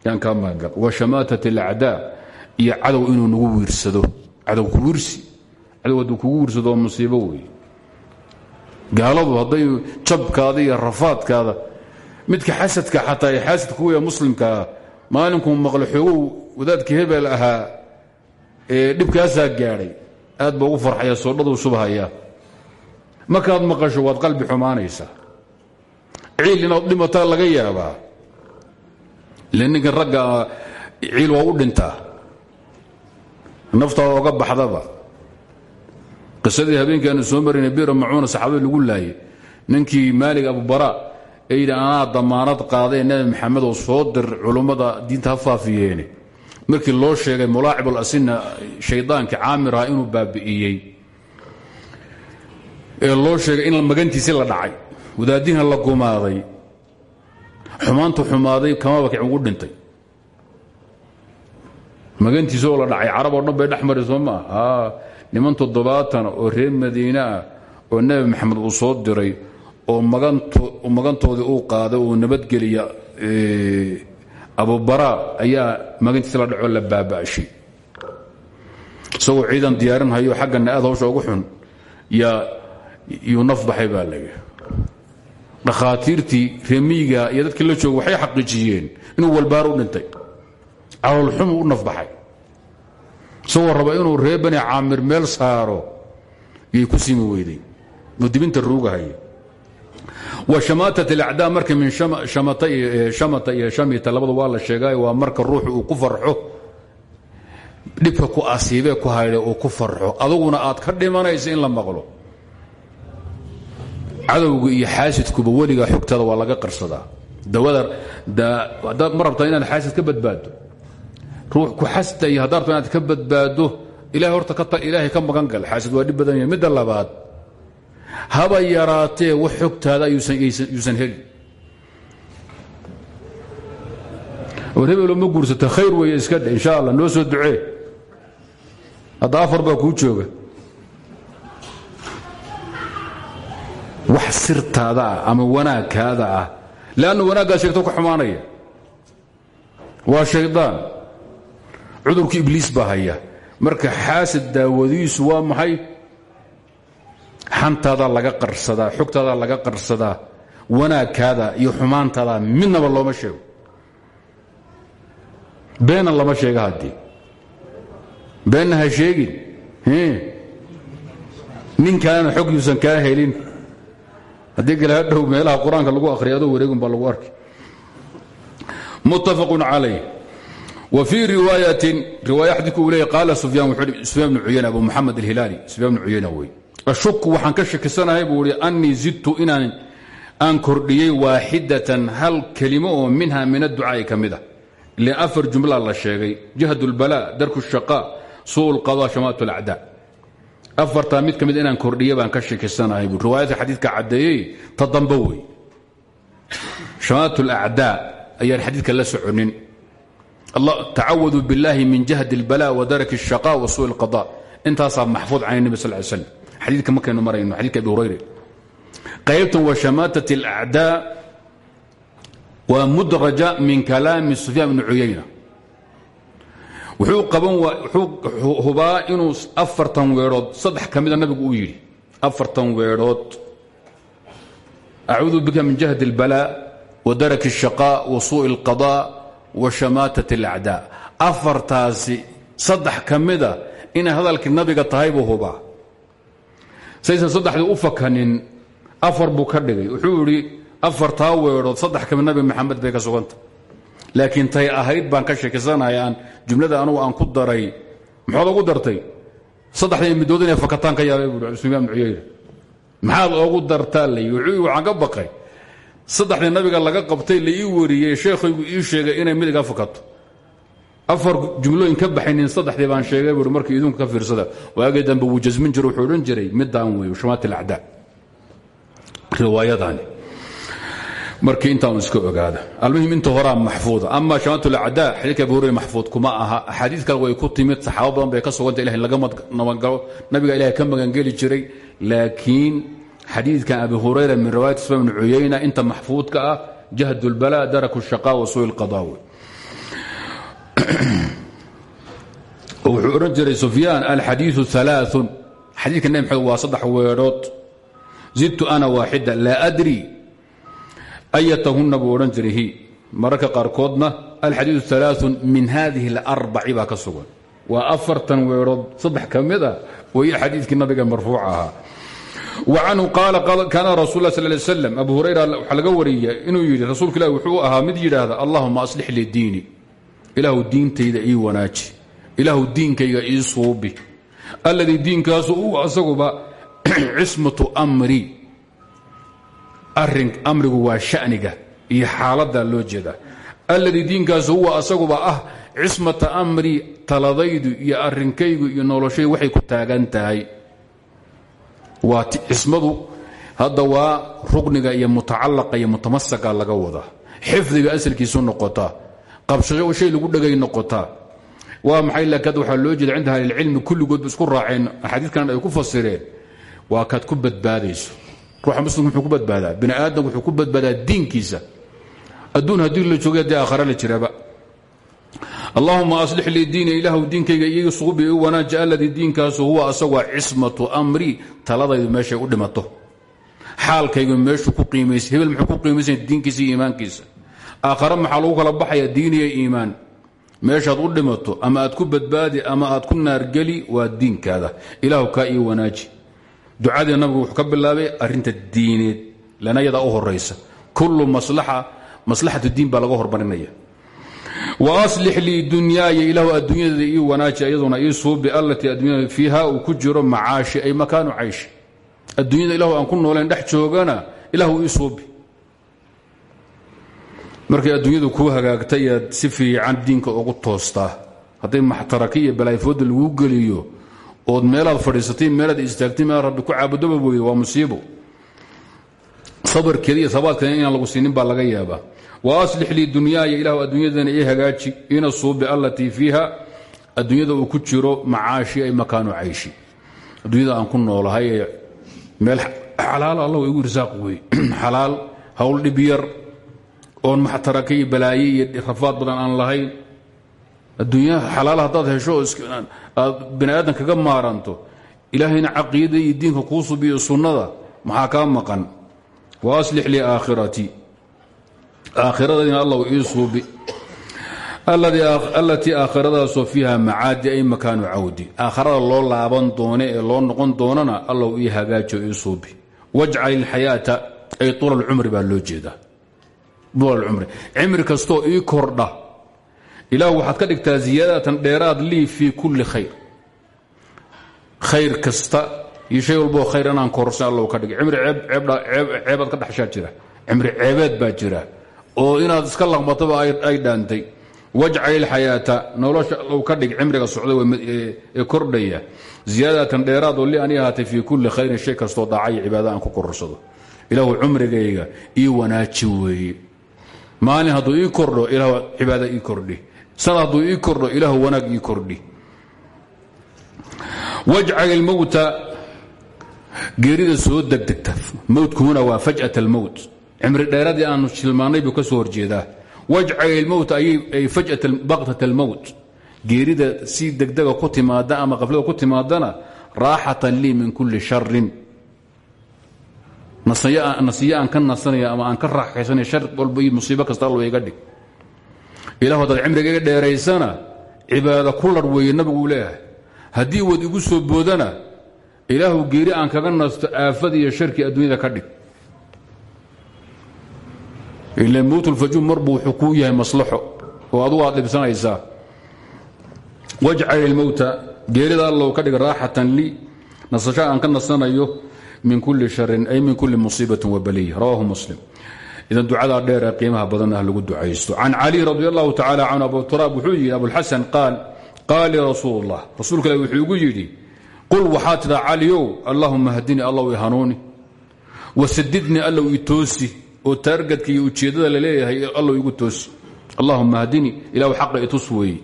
yaan kaa magangal wa shamaatat alacdaa iyo cadow inuu nagu wiirsado. Cadow ku wiirsi. Cadow hadduu kugu wiirsado waa musiibo hadday jabkaada iyo rafaadkaada midka xasadka xataa ee xaasid kuwaya muslimkaa maalinkuu maqlo wadaadkii hebel ahaa ee dhibkaasaa gaadhay aad ba ugu farxaya soodhaduu shubhaya markaad maqasho waad qalbi xumaanaysaa ciil inaad dhimataa laga yaabaa. Ile ninkan ragga ciil waa u dhintaa naftaada oga baxdaba. Qisadii habeenkaanu soo marayna bira macuuna saxaabada lagu laayay ninkii maalig abubara ee yidhi anaa damaanad qaadae nebi maxamed oo soo dir culummada diinta ha faafiyeene markii loo sheegay mulaacibul asina shaydaankii caamiraha inuu baabi'iyey ee loo sheegay in magantiisi la dhacay wadaaddiina la gumaaday xumaantu xumaaday kamaba kic ugu dhintay. Magantiisi oo la dhacay carab oo dhan bay dhex mari soo maa niman toddobaatana oo reer madiine ah oo nebi maxamed uu soo diray oo magantoodii uu qaaday uu nabadgeliya abubara ayaa magantiisi la dhacoo la baaba'shay. Isagoo ciidan diyaarinhayo xaggana aad hawsha ugu xun yuu naf baxay baa laga. Dhakhaatiirtii remiiga iyo dadkii la jooga waxay xaqiijiyeen inuu walbaar u dhintay. Caloolxumu u nafbaxay isagoo raba inuu ree bani caamir meel saaro yay ku simi weyday oo dibinta ruugahaya wa shamaatat alacdaa marka min shamata iyo shamita labada waa la sheegaayo waa marka ruuxu uu ku farxo. Dhibka ku asiibee ku haydhe uu ku farxo. Aduguna aad ka dhimanaysa in la maqlo. Cadowga iyo xaasidkuba weligaa xogtaada waa laga qarsadaa. Dawada ma rabtaa inaad xaasid ka badbaado ruux ku xasda iyo haddaad inaad ka badbaado ilahay horta ilaahay ka magan gal. Xaasid waa dhib badan yahay. Midda labaad haba yaraatee wax xogtaada yuusan helin war hebelo ma guursata khayr weeye iska dhe insha allah noo soo ducee. Hadda afar baa kuu jooga. Wax sirtaada ah ama wanaagkaada ah leanna wanaaggaad sheegto ka xumaanaya. Waa shaydaan. Cudurka ibliis baa haya. Marka xaasid daawadiisu waa maxay xantaadaa laga qarsadaa xogtaadaa laga qarsadaa wanaagkaada iyo xumaantaada midnaba looma sheego. Beenna lama sheega haddii. Beenna ha sheegin ninkaana xog yuusan kaa helin. Haddii kale hadhow meelaha qur'aanka lagu akhriya adoo wareegun baa lagu arkay. Muttafaqun calayh wa fii riwaayatin riwaaya xadiidku uu leeyay qaala sufyaan bnu cuyayna abu moxamed alhilaali. Sufyaan bnu cuyayna wey ashuk waxaan ka shakisanahay buu ihi annii zidtu inaan aan kordhiyey waaxidatan hal kelimo oo minha min adducaa'i ka mid ah ilan afar jumla la sheegay jahd اlbalaa darku الshaqaa suu اlqada shamaat اlacdaa afartaa mid ka mid inaan kordhiya baan ka shakisanahay buu riwaayadka xadiidka caddeeyey ta dambe wey shamaat اlacdaa ayaan xadiidka la soconin tacawaduu biاllahi min jahd اlbala wadaraki الshaqaa wa suu اlqada intaasaa maxfuud can الnebi sal ly slam xadiidka markaynu marayno xadidka abi hurayre qaybtan wa shamaatat اlacdaa waa mudraja min kalaami sufyaan bni cuyayna wuxuu qaban wuxuu hubaa inuu afartan weedhood saddex ka mida nabigu uu yidhi afartan weedhood acuudu bika min jahdi اlbalaa wa daraki الshaqaa wa suuءi اlqaضاء wa shamaatat alacdaa afartaasi saddex ka mida inay hadalkii nabiga tahay buu hubaa saysan saddexdii u fakanin afar buu ka dhigay. Wuxuu idhi afartaa weedhood saddex ka mid nabi maxamed bay ka suganta. Laakiin tay ahayd baan ka sheekisanaya aan jumlada anugu aan ku daray maxaad ugu dartay? Saddexdii middood inay fakataan ka yaabay buui sufyaan bn cuyayna maxaad dartaa lay? Wuxuu waxaan ka baqay. Saddexdii nabiga laga qabtay la ii wariyey sheekhaygu ii sheegay inay mid fakato afar jumlooyin ka baxaynin saddexdii baan sheegay buui markii idunka ka fiirsada. Waagii dambe wuu jasmin jira wuxuu odhan jiray midaan weeyo shumaati alacdaa riwaayadaani. Markii intaanu iska ogaada. Almuhim inta horaa maxfuuda. Ama shumaati alacdaa xadiidka abu hurayra maxfuud kuma aha. Axaadiid kale way ku timid saxaabo badan bay ka sugantay ilah in laga nabangalo nabiga ilaahay ka magangeli jiray. Laakiin xadiidkan abi hurayra min riwaayat ismaan ibn cuyayna inta maxfuudka ah jahdu lbalaa daraku shaqaa wasuui lqadaawi اlqadaawi wuxuu odhan jiray sufyaan alxadiiu aaaa xadiidka nebi maxamed waa saddex weedhood zidtu ana waaxida laa adri ayatahunna buu odhan jiray. Hi mararka qaarkoodna alxadiiu min hadihi اlarbaci baa ka sugan. Waa afartan weedhood saddex ka mid a way xadiidkii nabiga marfuuc ahaa. Wa canhu qaala kaana rasul la sal slam abu hurayra waxaa laga inuu yidhi rasuulka wuxuu ahaa mid yidhaahda allahuma aslix lii diini ilaahu diintayda ii wanaaji ilaahu diinkayga ii suubi. Alladii diinkaasu u asaguba cismatu arrin amrigu waa shaniga iyo xaaladaa loo jeedaa. Alladii diinkaasu huwa asaguba ah cismata amri taladaydu iyo arrinkaygu iyo noloshaydu waxay ku taagan tahay. Waa cismadu hadda waa rugniga iyo mutacalaqa iyo mutamasaga laga wadaa. Xifdiga asalkiisu noqotaa qabsasho shay lagu dhegay noqotaa waa maxay laakiin hadda waxaa loo jeeda cinda ahlilcilmi kulligoodba isku raaceen? Axaadiidkan ay ku fasireen waa kaad ku badbaadayso. Ruuxa muslimku muxuu ku badbaadaa bini aadamku wuxuu ku badbaadaa diinkiisa. Adduun haddii la joogay haddii aakhara la jiraba. Allahuma aslix lii diini ilaahu diinkayga ii suubi i wanaaji alladii diinkaasu huwa asagoo cismatu amri taladaydu meeshay u dhimato. Xaalkaygu meeshuu ku qiimaysa hebel muxuu ku qiimaysan diinkiisa iyo iimaankiisa aakhare maxaa lagu kala baxaya diin iyo iimaan. Meeshaad u dhimato ama aad ku badbaadi ama aad ku naargeli waa diinkaada. Ilaahu kaa ii wanaaji. Ducadii nabigu wuxuu ka bilaabay arinta diineed lana yadaa u horaysa kullu maslaxa maslaxatu diin baa laga hormarinaya wa aslix lii dunyaaya ilaahu adduunyadeeda ii wanaaji iyaduna ii suubi allatii adduunyada fiiha uu ku jiro macaashi ay makaanu cayshi. Adduunyada ilahu aan ku nooleen dhex joogana ilaahu ii suubi markay adduunyadu kuu hagaagtay aad si fiican diinka ugu toostaa hadday maxtaraki iyo balaayfooda laguu geliyo ood meelaad fadhiisatay meelaad istaagtay meelaad rabbi ku caabudoba weydo waa musiibo. Sabarkeeda iyo sabaadkeeda inaan lagu siinin baa laga yaabaa. Wa aslix lii dunyaaya ilaahu adduunyadana ii hagaaji ina suubi allatii fiiha adduunyada uu ku jiro macaashi ay makaanu cayshi. Adduunyada aan ku noolahay ee meel xalaal allah igu irsaaq wey xalaal hawl dhib oon maxtaraka iyo iyo rafaad badan aan lahayn. Adduunyaha xalaal haddaad hesho aad bani kaga maaranto ilaahayna caqiidada diinka kuu subiyo sunnada maxaa kaa maqan? Wa aslix lii aakhiratii aakhiradaina allahu ii suubi. Allatii aakhiradaasoo fiiha macaadi ay makaanu cawdi. Aakhirada loo laaban doone ee loo noqon doonana allahu ii hagaajo ii suubi. Wajcal ilxayaata ay tuula alcumri baa loo jeedaa dulalcumri cimri kastoo ii kordha. Ilaah waxaad ka dhigtaa ziyaadatan dheeraad lii fii kulli khayr. Khayr kasta iyo shay walboo khayr inaan kororsan ka dhig cimri ceebaad ka dhexshaa jira. Cimri ceebeed baa jira. Oo inaad iska laqmataba ay dhaantay. Wajcal ilxayaata nolosha allow ka dhig cimriga socda ee kordhaya. Ziyaadatan dheeraad li ani ahaatay fii kulli khayrin shay kastoo daaca iyo cibaada ku kororsado ilaahu cumrigayga ii wanaaji maalin hadduu ii kordho ilaah cibaada ii kordhi. Sanad hadduu ii kordho ilaahu wanaag ii kordhi. Wajcal ilmowta geerida soo degdegta. Mowtkuna waa faj'at almowt cimri dheeradii aanu tilmaannay buu ka soo horjeedaa. Wajcal ilmowta ay faj'at baqtat almowt geerida si degdega ku timaada ama qaflada ku timaadana raaxatan lii min kulli sharin nasiyo aan ka nasanaya ama aan ka raaxaysanaya shar walba iyo musiibo kasta allo iga dhig. Ilahu haddaad cimriga iga dheeraysana cibaada ku lar leeyahay. Haddii wad igu soo boodana ilaahu geeri aan kaga nasto aafada iyo sharkii adduunyada ka dhig. Ila mowtulfajuum marbu wuxuu kuu yahay maslaxo oo adugu aad geerida allow ka dhig raaxatan lii nasasho aan ka nasanayo min kulli sharin ay min kulli musiibatin wabaliya rawaahu muslim. Idan ducadaa dheer ee qiimaha badan ah lagu ducaysto. Can cali radi allahu tacala canhu abu turaab wuxuu yidhi abulxasan qaal qaal lii rasuul ullah rasuulka ilah wuxuu igu yidhi qul waxaa tidhaa caliyow allahuma hdini allow i hanuuni wasadidnii allow i toosi oo taargadka iyo ujeeddada la leeyahay allow igu toosi. Allahuma hdini ilahu xaqa itus weeye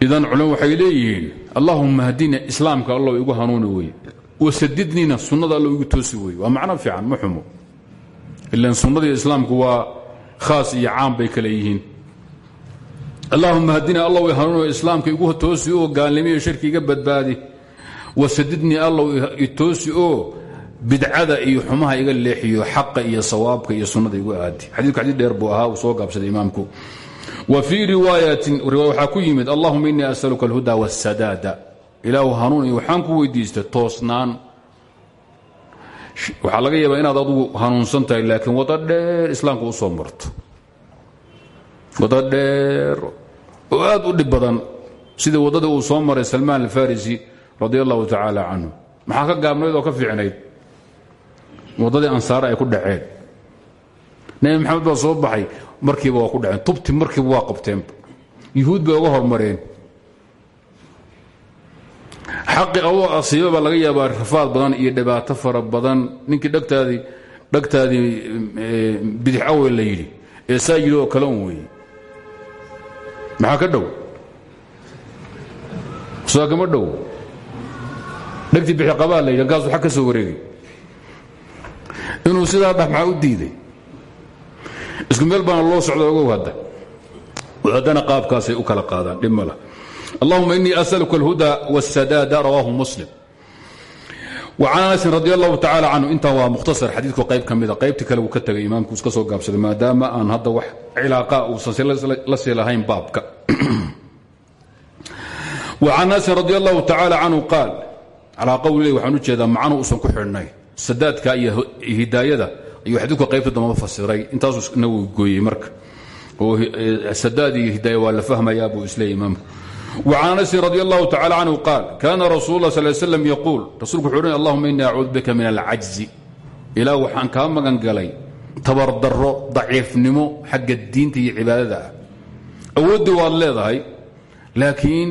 idan culamo waxay leeyihiin allahuma hdini islaamka allow igu hanuuni weye wasadidniina sunnada allow igu toosi weye waa macno fiican ma xumo. Ilan islaamku waa khaas iyo caam bay kale yihiin. Allahuma hadina allow hanuuno islaamka igu toosi oo gaalnimiyo shirki iga badbaadi. Wasadidnii allow itoosi oo bidcada iyo xumaha iga leexiyo xaqa iyo sawaabka iyo sunnada igu aadi. Xadiiku xadiid dheer buu ahaa soo gaabsaday imaamku. Wa fii riwaayatin riwaaya ku yimid allahuma innii asaluka alhuda waasadaada ilaahu hanuun iyo waxaan ku weydiistay toosnaan. Waxaa laga yaabaa inaad adugu hanuunsan tahay laakiin wado dheer islaamka u soo marto. Wado dheer. Oo aad u dhib badan sidii waddadii uu soo maray salmaan alfarisi radi allahu tacaala canhu maxaa ka gaabnayd oo ka fiicnayd? Waddadii ansaare ay ku dhaceen. Nebi maxamed baa soo baxay markiiba waa ku dhaceen. Tubti markiiba waa qabteenba yuhuud bay uga hormareen xaqi adoo asiiba baa laga yaabaa rafaad badan iyo dhibaato fara badan. Ninkii dhagtaadii dhagtaadii bidix awel la yidhi ee saa yidhi oo kale un maxaa ka dhow? Saa kama dhow? Dhegtii bixi qabaa la yidhi halkaasuu xag ka soo wareegay. Inuu sidaa dhah maxaa u diiday? Isku meel baana loo socda ogow hadda. Haddana qaabkaasay u kala qaadaan dhib اللهم إني أسألك الهدى والسداد رواه مسلم وعن أنس رضي الله تعالى عنه انت waa مkhتصر xadiiku qayb ka mida qaybti kale uu ka tegay imaamku iska soo gaabsaday maadaama aan hadda wax cilaaqa uusan la sii lahayn baabka وعن أنس رضي الله تعالى عنه قاal calىa qowli waxaan u jeedaa macnu uusan ku xidhnay sadaadka iyo hidaayada ayuu xadiidku qaybta dambaba fasiray intaasuu nawowi gooyey marka oo sadaad iyo hidaaya waa la fahmayaa buu isleeyay imaamku وعن أنس رضي الله تعالى عنه قال كان رsuل الله صلى اه سلم يقول رasuلku وxuu اللهma إني أcuudu bika min الcajز ilaah waxaan kaa magan galay tabardaro daciifnimo xagga diinta iyo cibaadada ah awooddii waad leedahay laakiin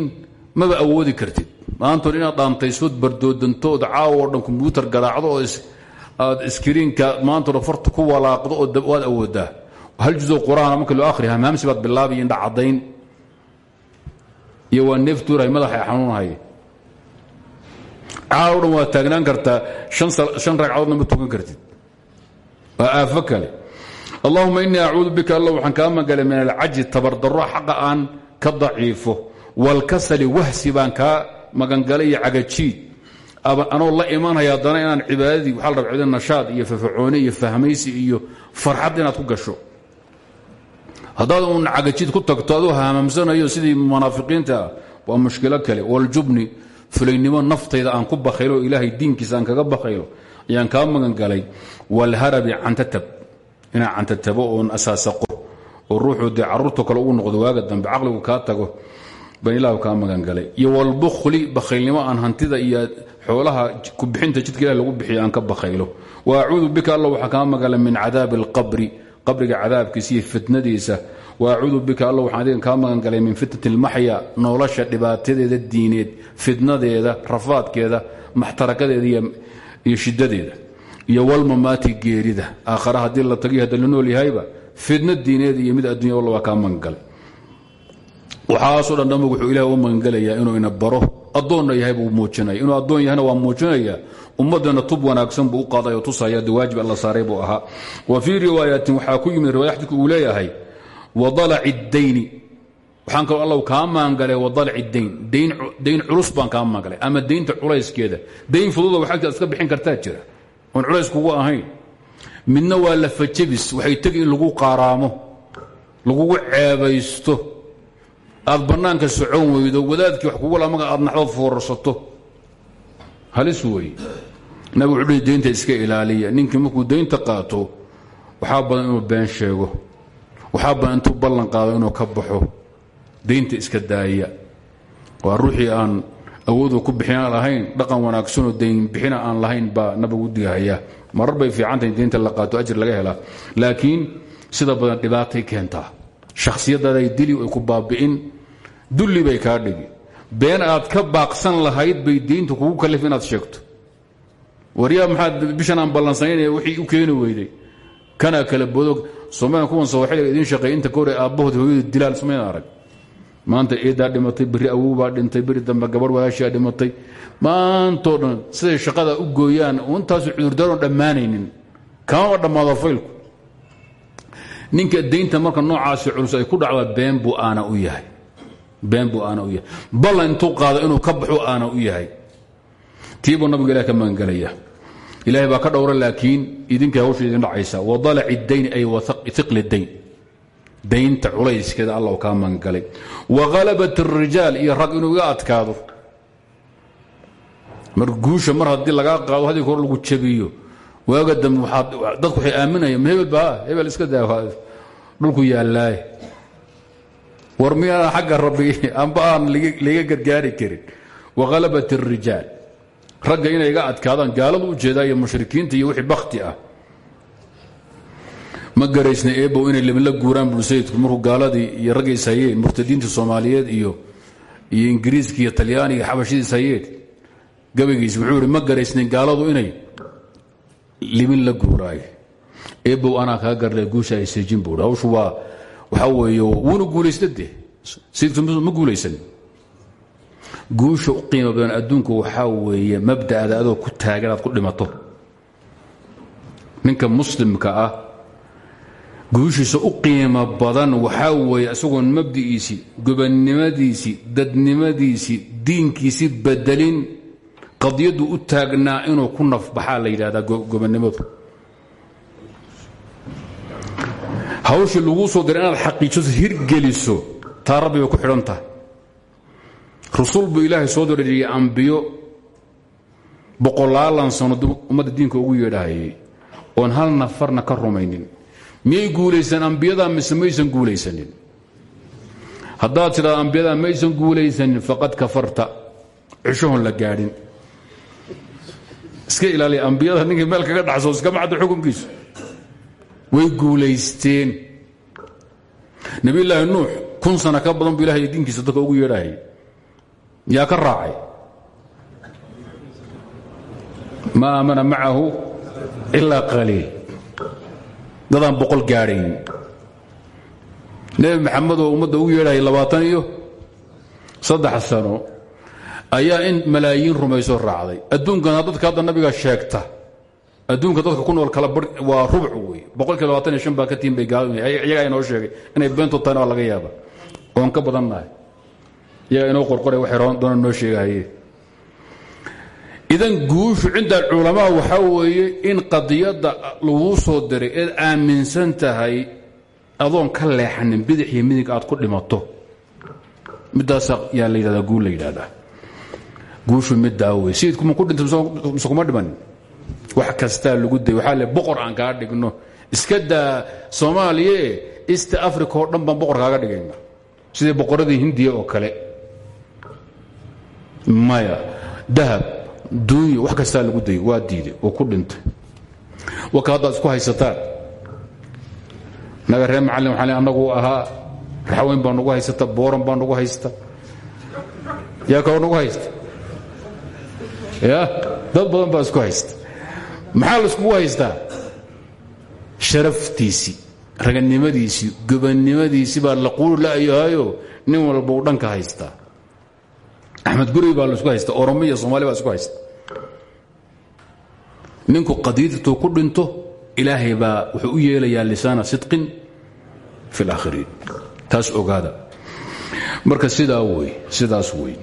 maba awoodi kartid maantood inaad dhaantaysood bardoodantood caawo o dhan kombyuutar garaacdo oo aad iskriinka maantooda farta ku walaaqdo oo waad awoodaa hal juزo qur'aana marka loo akhriya hamhaamsi baad bilaabiy indha caddayn iyo waa neeftuurahay madaxa xanuunahay caaw dhan waad taagnaan kartaa shan ragcadoodna ma tukan kartid. Waa aafo kale. Allahuma acuudu bika alla waxaan kaa magalay min alcaji tabardaro xaqa aan ka daciifo. Wاlkasali wahsi baan kaa magangalay iyo cagajiid anoo la imanaya haddana inaan cibaadadii waxaa la raba nashaad iyo fafacooni iyo fahmaysi iyo farxad inaad ku gasho haddaad uun cagajid ku tagto aduu haamamsanayo sidii munaafiqiinta. Ah waa mushkilo kale. Waljubni fulaynimo naftayda aan ku bakhaylo ilaahay diinkiisa aan kaga bakhaylo ayaan kaa magan galay. Walharabi cantatab inaan cantatabo oon asaasaqo. Oo ruuxuu dee carruurta kale ugu noqdo waaga dambe caqligu kaa tago baan ilaahu kaa magan galay. Iyo walbukhli bakhaylnimo aan hantida iyo xoolaha ku bixinta jidka lagu bixiyo aan ka bakhaylo. Wa acuudu bika alla waxaa magangalay min cadaabi alqabri qabriga cadaabkiisa iyo fitnadiisa. Wa acuudu bika alla waxaan adiga kaa magan galay min fitnati almaxya nolosha dhibaatadeeda diineed fitnadeeda rafaadkeeda maxtarakadeeda iyo shidadeeda iyo walmamaati geerida. Aakhara haddii la tagiy hadda la nool yahayba fitna diineed iyo mid addunya alla waa magan galay waxaasoo dhan dhamma wuxuu ilahi u magangelayaa inuu ina baro. Addoonna yahay buu muujinaya inuu addoon yahayna waa muujinaya ummaddana tub wanaagsan buu u qaaday oo tusaya waajib alla saaray buu ahaa. Wa fii riwaayatin waxaa ku yimid riwaya xadiidku uu leeyahay wadalaci waxaan kaloo allow kaa maangalay wadalaci dayn dayn culus baan kaa maangalay ama daynta culayskeeda. Dayn fududa wax agtaad iska bixin kartaa jira. Oon culays kugu ahayn. Midna waa lafajabis waxay tegi lagu qaaraamo lagugu ceebaysto aad bannaanka socon weydo wadaadkii wax kugu lamaga aad naxdood foorarsato. Halis weeye nabigu wuxuu daynta iska ilaaliya. Ninkii markuu daynta qaato waxaa badan inuu been sheego. Waxaa badan intuu ballan qaado inuu ka baxo. Daynta iska daaya. Waa ruuxii aan awoodu ku bixina lahayn dhaqan wanaagsanoo dayn bixina aan lahayn baa nabigu digahaya marar bay fiicantahay daynta la qaato ajir laga helaa laakiin sida badan dhibaatay keentaa shakhsiyadaaday dili ay ku baabi'in dulli bay kaa dhigi. Been aad ka baaqsan lahayd bay diinta kugu kalif inaad sheegto. Waryaa maxaad bishan aan ballansanayna wixii u keeni weyday? Kanaa kala bodog somaalian kuwan sooxiliga idiin shaqeey inta ka hore aabbahood hooyada dilaal somayna arag. Maanta eedaa dhimatay berri awowbaa dhintay beri dambe gabadh walaashaa dhimatay. Maantoo dhan siday shaqada u gooyaan intaasu cudurdaaroon dhammaanaynin. Kamama dhammaado faylku. Ninka daynta marka noocaasi culus ay ku dhacda been buu aana u yahay been buu aana u yahay. Ballan intuu qaado inuu ka baxu aana u yahay. Tiibuu nabigu ilah ka magangelaya ilahay baa ka dhowra laakiin idinkay hawsha idin dhacaysa. Wadalaci dayn ay iqli dayn daynta culayskeeda alla kaa magangalay wa halabat الrijaal iyo rag inuu iga adkaado. Mar guusha mar haddii lagaa qaado haddii hor lagu jabiyo waaga dambe dadku waxay aaminayaan hebel ba hebel iska daa dhulku yaallaaye war miyaana xagga rabbi amba aan laga gargaari karin. Wakhalabat الrijaal ragga inay iga adkaadaan gaaladu u jeedaa mushrikiinta iyo wixii bakti ah. Ma garaysna inay limla guuraan buu sayidku markuu gaaladii iyo raggiis hayeen murtadiintii soomaaliyeed iyo iyo ingiriiska iyo talyaaniga xabashidiis hayeen gabaygiis wuxuu ma garaysnayn gaaladu inay limin la guuraayo. Eebow anaa kaa garle guusha ay seejin buui hawshu waa waxaa weeye wuuna guulaysta dee? Sayidku ma guulaysan. Guusha u qiimo badan adduunka waxaa weeye mabda'ada adoo ku taagan aad ku dhimato. Ninka muslimka ah guushiisa u qiimo badan waxaa weeye isagoon mabdi'iisii gobannimadiisii dadnimadiisii diinkiisii bedelin qadiyaddu u taagnaa inuu ku nafbaxaa la yidhahdaa gobannimadu hawshii laguu soo diray inaad xaqiijiso hirgeliso taa rabbi ku xidhan tahay. Rusul buu ilaahay soo diriyey ambiyo boqolaalan sano ummadda diinka ugu yeedhahayay oon hal nafarna ka rumaynin. Miyay guulaysan ambiyadaa mise maysan guulaysanin? Haddaad ambiyadaa maysan guulaysanin faqad kafarta. Cishohon la gaadhin. Iska ilaaliya ambiyada ninkii meel kaga dhacso iskama cadda xukunkiisu way guulaysteen. Nebiyullaahi nuux kun sana ka badan buu ilahay diinkiisa dadka ugu yeedhahayay yaa ka raacay? Ma aamana macahu ilaa qaliil. Dadaan boqol gaadhayn. Nebi maxamedoo ummadda ugu yeedhayay labaatan iyo saddex sano ayaa in malaayiin rumaysoo raacday. Adduunkana dadka hadda nabiga sheegta adduunka dadka ku nool kala waa rubcu wey boqolkii labaatan iyo shan baa ka tiin bay gaadin iyagaa inoo sheegay inay beentood tahayna laga yaaba oon ka badan nahay. Iyagaa inoo qorqoray waxay doona noo sheegahaye idan guushu cinda culamaa waxaa weeye in qadiyadda laguu soo diray eed aaminsan tahay adoon ka leexanin bidix iyo midig aad ku dhimato. Middaasa yaa la yidhahdaa guul la yidhahdaa. Guushu middaa wey sayidkuma ku dhintay mise kuma dhimanin wax kastaa lagu day. Waxaa le boqor aan dhigno. Iska daa soomaaliyae east africa oo dhan baan boqor dhigayna sidii boqoradii hindiya oo kale? Maya dahab duunya wax kastaa lagu dayay waa diiday oo ku dhintay. Waka haddaad isku haysataan. Naga reer macallin waxaa le annagu ahaa raxweyn baa nagu booran baa nagu haysta yaa kao nagu haysta ya dad badan baa isku haysta maxaa la iskugu haystaa? Sharaftiisii raganimadiisii gobannimadiisii baa la quuri la'yahayo nin walba uu dhanka haystaa. Axmed gurey baa la isku haysta oromo iyo somaali baa isku haysta. Ninku qadiidtuu ku dhinto ilaahay baa wuxuu u yeelayaa lisaana sidqin fi اlaakhiriin taas ogaada. Marka sidaa wey sidaas wey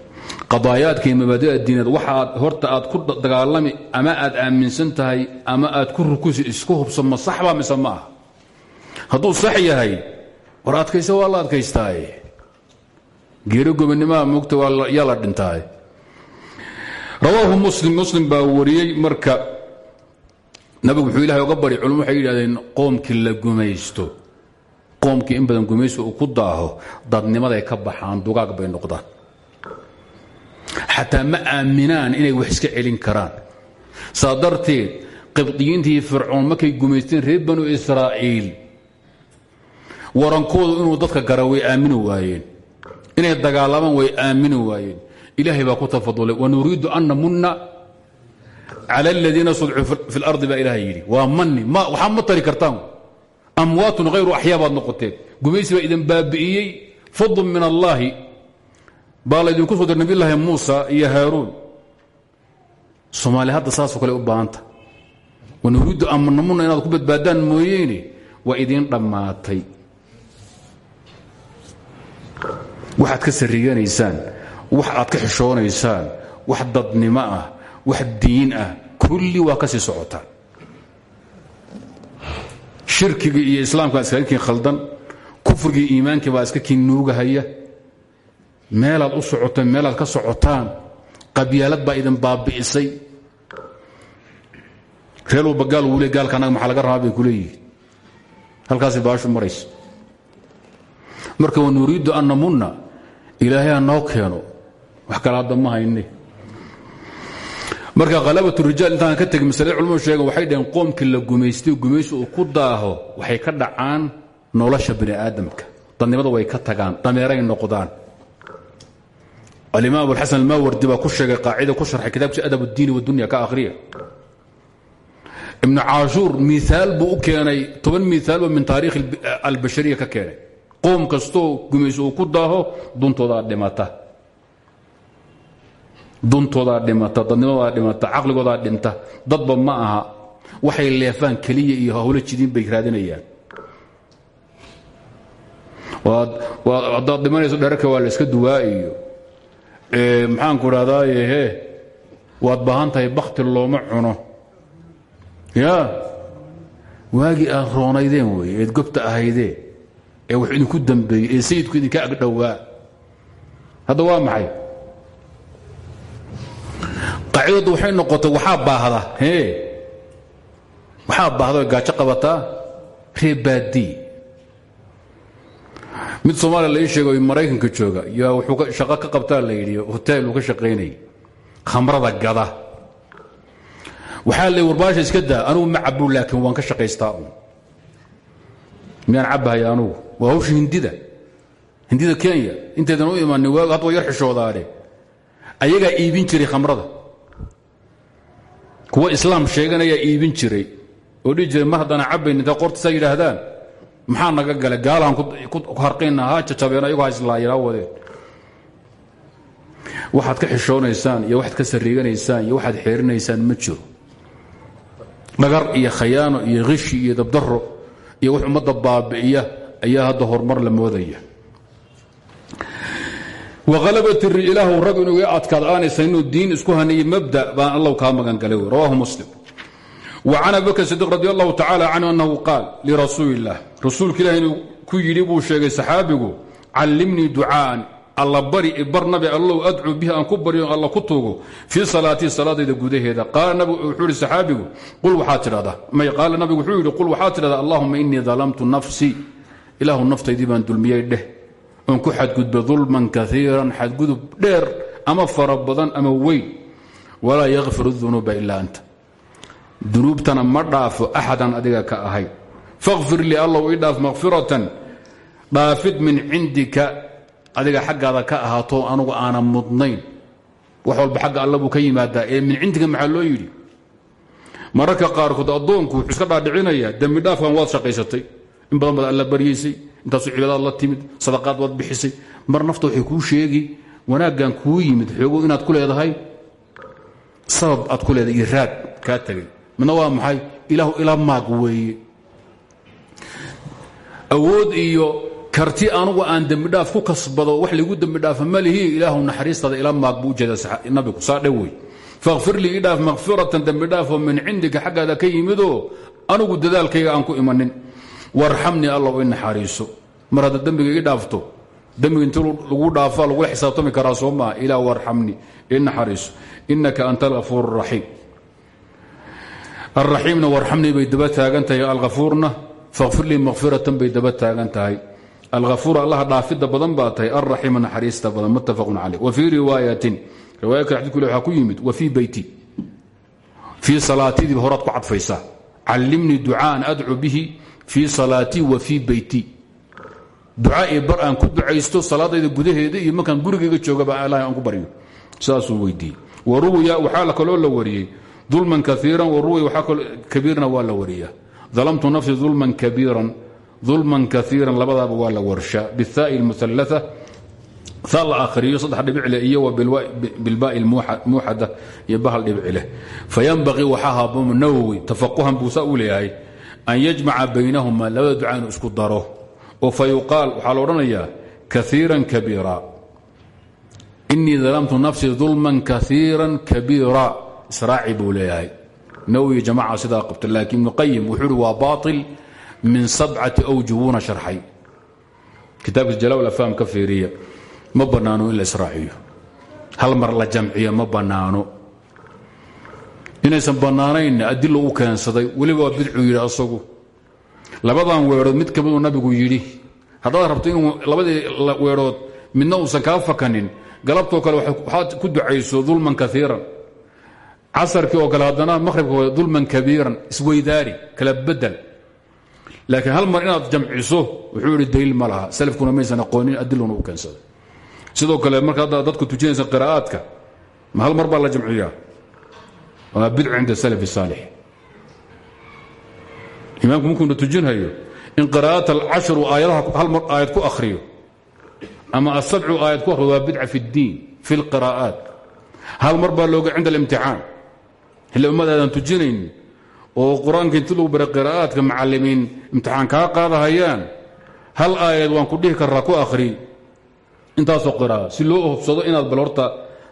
qadaayaadka iyo mabaadida diineed waxaad horta aad ku dagaalami ama aad aaminsan tahay ama aad ku rukusi isku hubso saxba mise ma aha? Hadduu sax yahay war waa la adkaystaaye. Geero gobanimaha mugta yaa la dhintaaye rawaahu muslim muslim baa wariyey marka nabigu wuxuu ilahay oga bari culum waxay yidhahdeen qoomkii la gumaysto qoomkii in badan gumaysto uu ku daaho dadnimaday ka baxaan dugaag bay noqdaan xataa ma aaminaan inay wax iska celin karaan. Saa darteed qibdiyiintii fircoon markay gumaysteen reer banu israa'iil. Warankoodu inuu dadka gara way aamini waayeen. Inay dagaalamaan way aamini waayeen. Ilaahay baa ku tafadulay wanuriidu an namunna cala aladiina studcuu fi lardi baa ilahay yidhi. Waa mani waxaa ma tari kartaan? Amwaatun hayru axyaa baad noqoteen gumaysi baa idin baabi'iyey. Fadlun min allaahi baa laydinku soo dir nabiyllaahi muusa iyo haaruun. Soomaali hadda saasoo kale u baahanta. Wanuriidu an namunna inaad ku badbaadaan mooyeene waa idiin dhammaatay. Waxaad ka sarriganaysaan wax aad ka xishoonaysaan wax dadnimo ah wax diin ah kulli waa ka sii socotaan shirkigii iyo islaamka baa iskaga kiin khaldan kufrigii iimaankii baa iska kiin nuugahaya meelaad u socoteen meelaad ka socotaan qabyaalad baa idin baabi'isay. Reer walba gaal wuu le gaalka maxaa laga rabaa bay ku baashu maraysa marka wanuriidu an namunna ilaahay ha noo wax kale hadda marka khalabat rijaal intaan ka tegin masalada culamadu sheegen waxay dhaheen qoomkii la gumaystay gumaysi uu ku daaho waxay ka dhacaan nolosha bini aadamka. Dadnimada way ka tagaan dameeray noqdaan alimaam abulxasan almawardi baa ku sheegay qaacida ku sharxay kitaabkiisa adab uddiini wadunya ka akhriya ibnu caashuur miaal buu u keenay toban miaalba min taariikh albashariya ka keenay qoom kastoo gumayso uu ku daaho duntoodaa dhimata duntoodaa dhimata dadnimadoodaa dhimata caqligoodaa dhinta dadba ma aha waxay leefaan keliya iyo hawlo jidiin bay raadinayaan waa la iska duwaa iyo maxaanku idhahdaaye he waad baahan tahay bakti looma cuno. Ya waagii aad roonaydeen wey eed gobta ee wax idinku dambeeyey ee sayidku idinka agdhowaa hadda waa maxay? Qaacidadu waxay noqotay waxaa baahda waxaa baahda oy gaajo qabataa ree baadii mid soomaaliya la ii sheego maraykanka jooga yaa wuxuu shaqo ka qabtaa la yidhi hotel uu ka shaqaynayay khamrada gada. Waxaa la warbaasha iska daa anugu ma cabu laakiin waan ka shaqaystaa un miyaan cabahaya waa hawsha hindida. Hindida kenya intaydan u imanin waag hadda yar xishoodaane ayagaa iibin jiray khamrada. Kuwa islaam sheeganayaa iibin jiray. Oo dhihi jiray mar haddana cabayn intay maxaa naga gala gaalahan ku harqayna ha jajabeen ayagoo haislaayeen ha wadeen waxaad ka xishoonaysaan iyo waxaad ka sariiganaysaan iyo waxaad xeerinaysaan ma jiro. Dhagar iyo khayaano iyo khishi iyo dabdaro iyo wax ummadda baabi'iya ayaa hadda horumar la moodaya. Wahalabat ilaahu rag inuu iga adkaad aanaysa inuu diin isku haniyey mabda baan allahu kaa magan galay rawahu muslim وcan abi bakr صdiq radi allahu tacala canhu anahu qaal lirasuuli اllah rasuulka ilah inuu ku yidhi buu sheegay saxaabigu callimnii ducaaan alla bari bar nabi allow adcuu bihi aan ku baryo alla ku tuugo fii salaatii salaadayda gudaheeda qaala nabigu wuxuu ihi saxaabigu qul waxaad tidhahdaa may qaala nabigu wuxuu yidhi qul waxaad tidhahdaa allahuma inii dalamtu nafsii ilaahu naftaydii baan dulmiyey dheh oon ku xadgudbay dulman kaiiran xadgudub dheer ama fara badan ama weyn walaa yakfir dunuuba ilaa anta dunuubtana ma dhaafo axadan adiga ka ahay. Fakfir lii allow ii dhaaf dhaafid min cindika adiga xaggaada ka ahaato anugu aanan mudnayn. Wax walba xagga alla ka yimaadaa. Ee min cindiga maxaa loo yidhi? Mararka qaarkood addoonku wuxuu iska dhaadhicinayaa. Dembi dhaafkan waad shaqaysatay. In badan baad alla baryaysay intaasu cibaadaad la timid. Sadaqaad waad bixisay. Mar nafta waxay kuu sheegi. Wanaaggan kuu yimid. Xoogo inaad ku leedahay. Sabab aad ku leedahay iyo raad kaa tegay midna waa maxay? Ilaahu ila maag weeye. Awood iyo karti anugu aan dembidhaaf ku kasbado wax ligu dembidhaafa malihi ilaahu naxariistada ila maag buu ujeeda nabigu saa dhe wey fakfir lii idhaaf makfiratan dembidhaafoo min cindika xaggaada ka yimidoo anugu dadaalkayga aan ku imanin. Warxamnii allow i naxariiso. Mar hadda dhaafto dembiga lagu dhaafaa lagula xisaabtami karaa soo maa ilaa warxamni i naxariiso. Inaka anta algafuur raxiim alraxiimna warxamni bay daba taagan tahay algafuurna fakfir lii makfiratan bay daba taagan tahay algafuur allaha dhaafidda badan baa tahay alraxiima naxariista badan muttafaqun caleyh wa fii riwaayatin riwaaya kale xadidku waxaa ku yimid wa fii beyti fii salaatidiiba horaad ku cadfaysaa callimnii ducaan adcu bihi fii salaatii wa fii beyti duca ee bar aan ku ducaysto salaadayda gudaheeda iyo markaan gurigayga joogaba ilahay aan dulman kaiiran waruwiya waxaa kabiirna waa la wariyaa dalamtu nafsi dulman kabiiran dulman kaiiran labadaaba waa la warshaa biاthaai اlmuhalaa ha la akhriyo saddex dhibicleh iyo bilbaai muuxada iyo bahal dhibicleh fayanbaqii waxaa haboon nawowi tafaquhan buu saa u leeyahay an yajmaca baynahuma labada duca inuu isku daro. Oo fa yuqaal waxaa la odhanayaa kaiiran nafsi dulman kaiira kabiira israaci buu leeyahay. Nawowi jamaca sidaa qabta laakiin ibnu wuxuu waa baail min sabcati awjuh wuuna sharxay. Kitaabkiis jalal afham ka fiiriya ma bannaano in la hal mar la jamciyo ma bannaano. Inaysan bannaanaynna adilo u keensaday weliba waa bidcuu yidhi asagu. Labadan weedhood mid ka miduu nabigu yidhi haddaad rabto inuu labadii weedhood midna uusan kaa fakanin kale waxaad ku ducayso dulman kaiiran casarkii oo kale haddana maqhribka dulman kabiiran isweydaari kala bedel. Laakiin hal mar inaad jamciso wuxuu yidhi daliil ma laha. Salafkuna maysan aqoonin adiluna u keensaday sidoo kale marka dadku tujinaysa qiraa'aadka ma hal mar baa la jamciyaa? Waa bidcu cinda salaf saalix. Imaamku markuuna tujinhayo in qiraa'at alcashru aayadaha hal mar aayad ku akhriyo ama asabcu aayad ku akhriyo waa bidca fi اddiin fi اlqiraa'aat hal mar baa looga cinda alimtixaan xilli ummadaadan tujinaynin oo qur'aanka lagu bara qiraa'aadka macallimiin imtixaan kaa qaadahayaan. Hal aayad waan ku dhihi karaa ku akhri. Intaasoo qira'a si loo hubsado inaad bal horta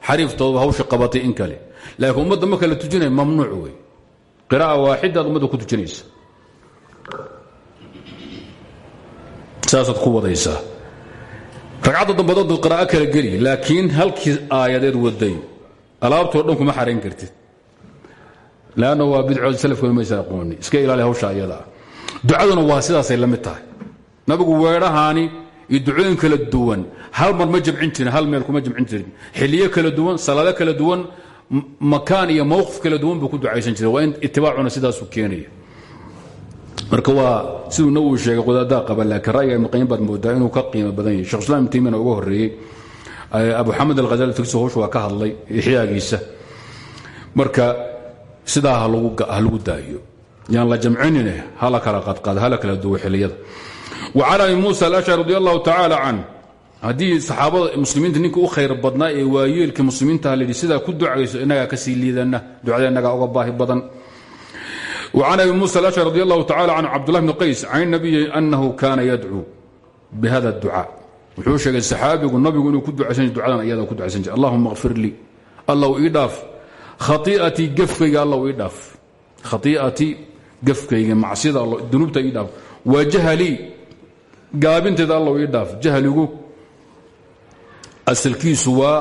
xariiftooda hawsha qabatay in kale. Laakiin ummadda marka la tujinaya mamnuuc wey. Qiraa'a waaxidaad ummadda ku tujinaysa saasaad ku wadaysaa. Dambadood qiraa'o kala geli laakiin halkii aayadeed waday alaabtoo dhan kuma xarayn kartid lanna waa bidcood salafkooda maysa aqooni iska ilaali hawsha ayadaa ducaduna waa sidaasay la mid tahay nabigu weedhahaani iyo ducooyin kala duwan hal mar ma jamcin jirin hal meel kuma jamcin jirin xiliyo kala duwan salaado kala duwan makaan iyo mowqif kala duwan buu ku ducaysan jiray waa in itibaacuna sidaasuu keenaya marka waa siduu nawowi sheegay qodaadaa qaba laakiin ra'yiga ibnu qayim baad moodaa inuu ka qiimo badan yahay shekh islam ibn taymiyana uga horreeyey abu xamed alghazali tigso howsha waa ka hadlay ixyaagiisa marka sidaa ha lagu daayo yaan la jamcinine hala kala qadqaad hala kala duwo xiliyada wa can abi muusa alashcari radi allahu tacaala can haddii saxaabada muslimiinta ninka u khayr badnaa ee waayeelkii muslimiinta layidhi sidaa ku ducayso innagaa ka sii liidana ducada innagaa uga baahi badan وعن أبي موسى الأشعري رضي الله تعالى عنه عبد الله بن قيس عن النبي أنه كان يدعو بهذا الدعاء wuxuu sheegay saxaabigu nabigu inuu ku ducaysan jir ducadan iyada ku ducaysan jir allahuma اغfir khaii'atii gafkayga allow ii dhaaf. Khaii'atii gafkayga macsida allo dunuubta ii dhaaf. Waa jahalii gaabinteeda allow ii dhaaf. Jahligu asalkiisu waa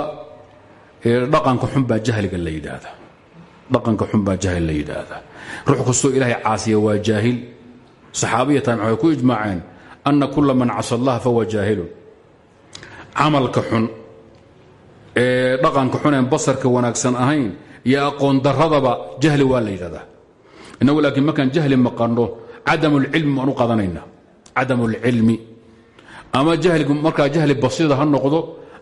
dhaqanka xun baa jahliga la dhaqanka xun baa jahil la yidhaahdaa. Ruux kastoo ilaahay caasiya waa jaahil. Saxaabiya waxay ku ijmaaceen ana kula man casa allah fahuwa jaahilun. Camalka xun ee dhaqanka xun een basarka wanaagsan ahayn iyo aqoon daradaba jahli waa la yidhahdaa. Innagu laakiin markaan jahli maqanno cadam اlcilmi waan u qadanayna cadam اlcilmi ama jahligu markaa jahli basiida ha noqdo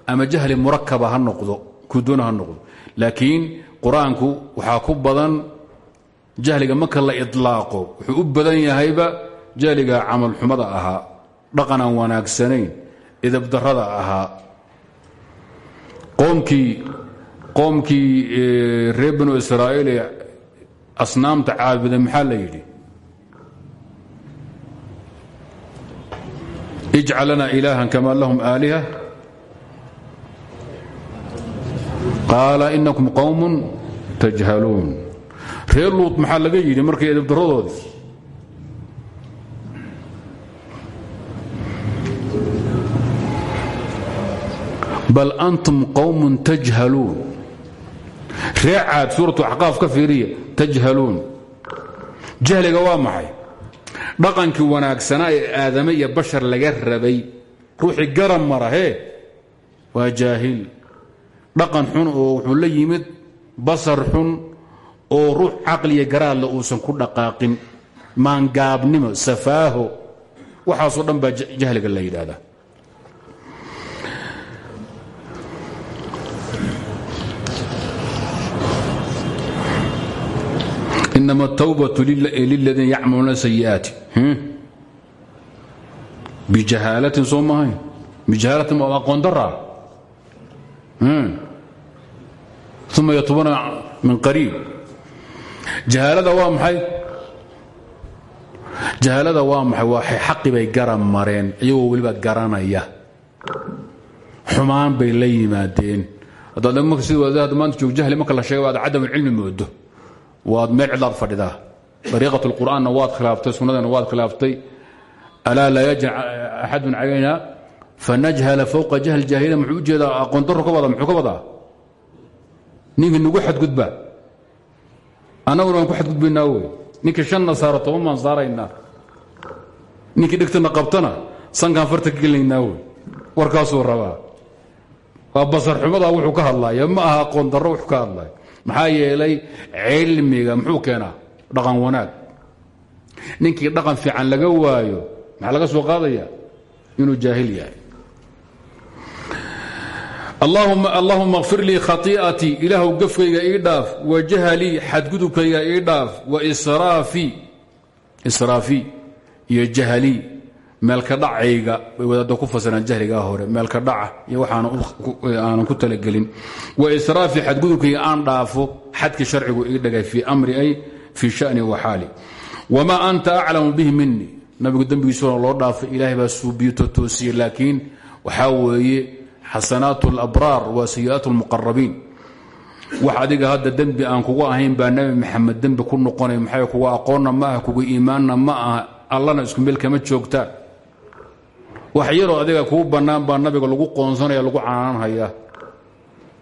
ama jahli murakaba ha noqdo kudoona ha noqdo. Laakiin qur'aanku waxaa ku badan jahliga marka la ilaaqo wuxuu u badan yahayba jahliga camalxumada ahaa dhaqan aan wanaagsanayn idabdarada ahaa qoomkii reer banu israa'iil ee asnaamta caabuday maxaa la yidhi? Ijcal lana ilaahan kama lahum aaliha qaala inakum qowmun tajhaluun. Reer luut markay edabdaradoodii bal antum qowmun tajhaluun ree caad suuratu axqaaf ka fiiriya tajhaluun. Jahliga waa maxay? Dhaqankii wanaagsanaa ee aadame iyo bashar laga rabay ruuxii garan mara hee waa jaahil. Dhaqan xun oo wuxuu la yimid basar xun oo ruux caqliya garaadle uusan ku dhaqaaqin. Maangaabnimo safaaho. Waxaasoo dhan baa jahliga la yidhaahdaa inama atawbatu liladiina yacmaluuna sayi'aati bijahaalatin soo maahayn bijahaalatin waa aqoon daraa uma yatuubuna min qariib jahaalada waa maxay jahaalada waa maxay waa xaqi bay garan mareen iyagoo weliba garanaya xumaan bay la yimaadeen haddaad marka sida wadaad maanta joog jahli marka la sheego aad cadam cilmi moodo waad meel cidlaad fadhidaa. Dariiqat اlqur'aanna waad khilaaftay sunnadana waad khilaaftay alaa laa yajna axadun calayna fanajhala fowqa jahl jaahila muxuu u jeedaa aqoon daro ka wada muxuu ka wadaa? Ninkii nagu xadgudba. Annaguna shanna saaro toban baan saaraynaa ninkii qabtana sankaan farta ka gelinaynaa wey warkaasuu rabaa. Waa basar xumadaa wuxuu ka hadlaya ma aha aqoon darro wuxuu ka hadlaya maxaa yeelay cilmiga muxuu keenaa? Dhaqan wanaag. Ninkii dhaqan fiican laga waayo maxaa laga soo qaadaya? Inuu jaahil yahay. Allahuma kfir lii khaii'atii ilaahw gafkayga ii dhaaf. Wa jahlii xadgudubkayga ii dhaaf. Wa israafii iyo jahlii meelka dhacayga bay wadaadda ku fasiraan jahligaa hore meelka dhaca iyo waxaanan ku talagelin. Wa israafii xadgudubkayga aan dhaafo xadkii sharcigu ii dhagay fii amri ay fii shani wa xaali. Wamaa anta aclamu bihi minii nabigu dembigiisuna loo dhaafay ilaahay baa suubiyo toosiye laakiin waxaa weeye xasanaat اlabraar waa sayi'aat اlmuqarabiin wax adiga hadda dembi aan kugu ahayn baa nebi maxamed dembi ku noqonay maxay kuga aqoonna ma aha kuga iimaanna ma aha isku meel kama joogtaan wax yaroo adiga kuu bannaan baa nabiga lagu qoonsanaya lagu canaanhaya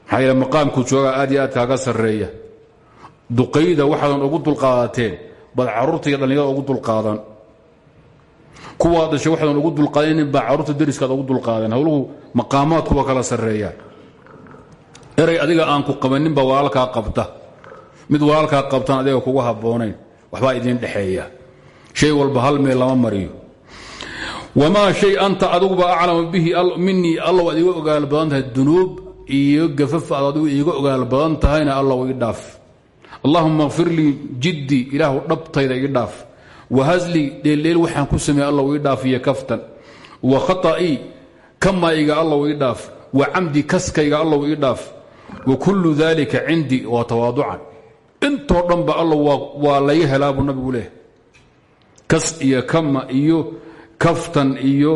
maxaa yeele maqaamkuu joogaa aad iyo aad kaaga sarreeya. Duqayda waxaadan ugu dulqaadateen bad carruurta iyo ugu dulqaadan. Kuwaa dhashay waxaadan ugu dulqaadanin baa carruurta dariskaad ugu dulqaadan howluhu maqaamaadkuwa kala sarreeya. Eray adiga aan ku qabanin baa walaalkaa qabta. Mid walaalkaa qabtaan adiga kugu habboonayn waxbaa idiin dhexeeya. Shay walba hal meel lama mariyo wamaa shay anta adiguba aclamu bihi minii allow ad iga ogaal badan iyo gafaf aad adigu iiga ogaal badan tahayna allow ii dhaaf allahuma kfir lii jiddii ilaahu dhabtayda ii dhaaf wahazlii dheeldheel waxaan ku sameeyey allow ii dhaaf iyo kaftan wa khaطa'ii kamayga allow ii dhaaf wa camdi kaskayga allow ii dhaaf wa kullu dalika cindii waa tawaaducan intoo dhanba allow waa laga helaa buu nabigu leehay kas iyo kama iyo kaftan iyo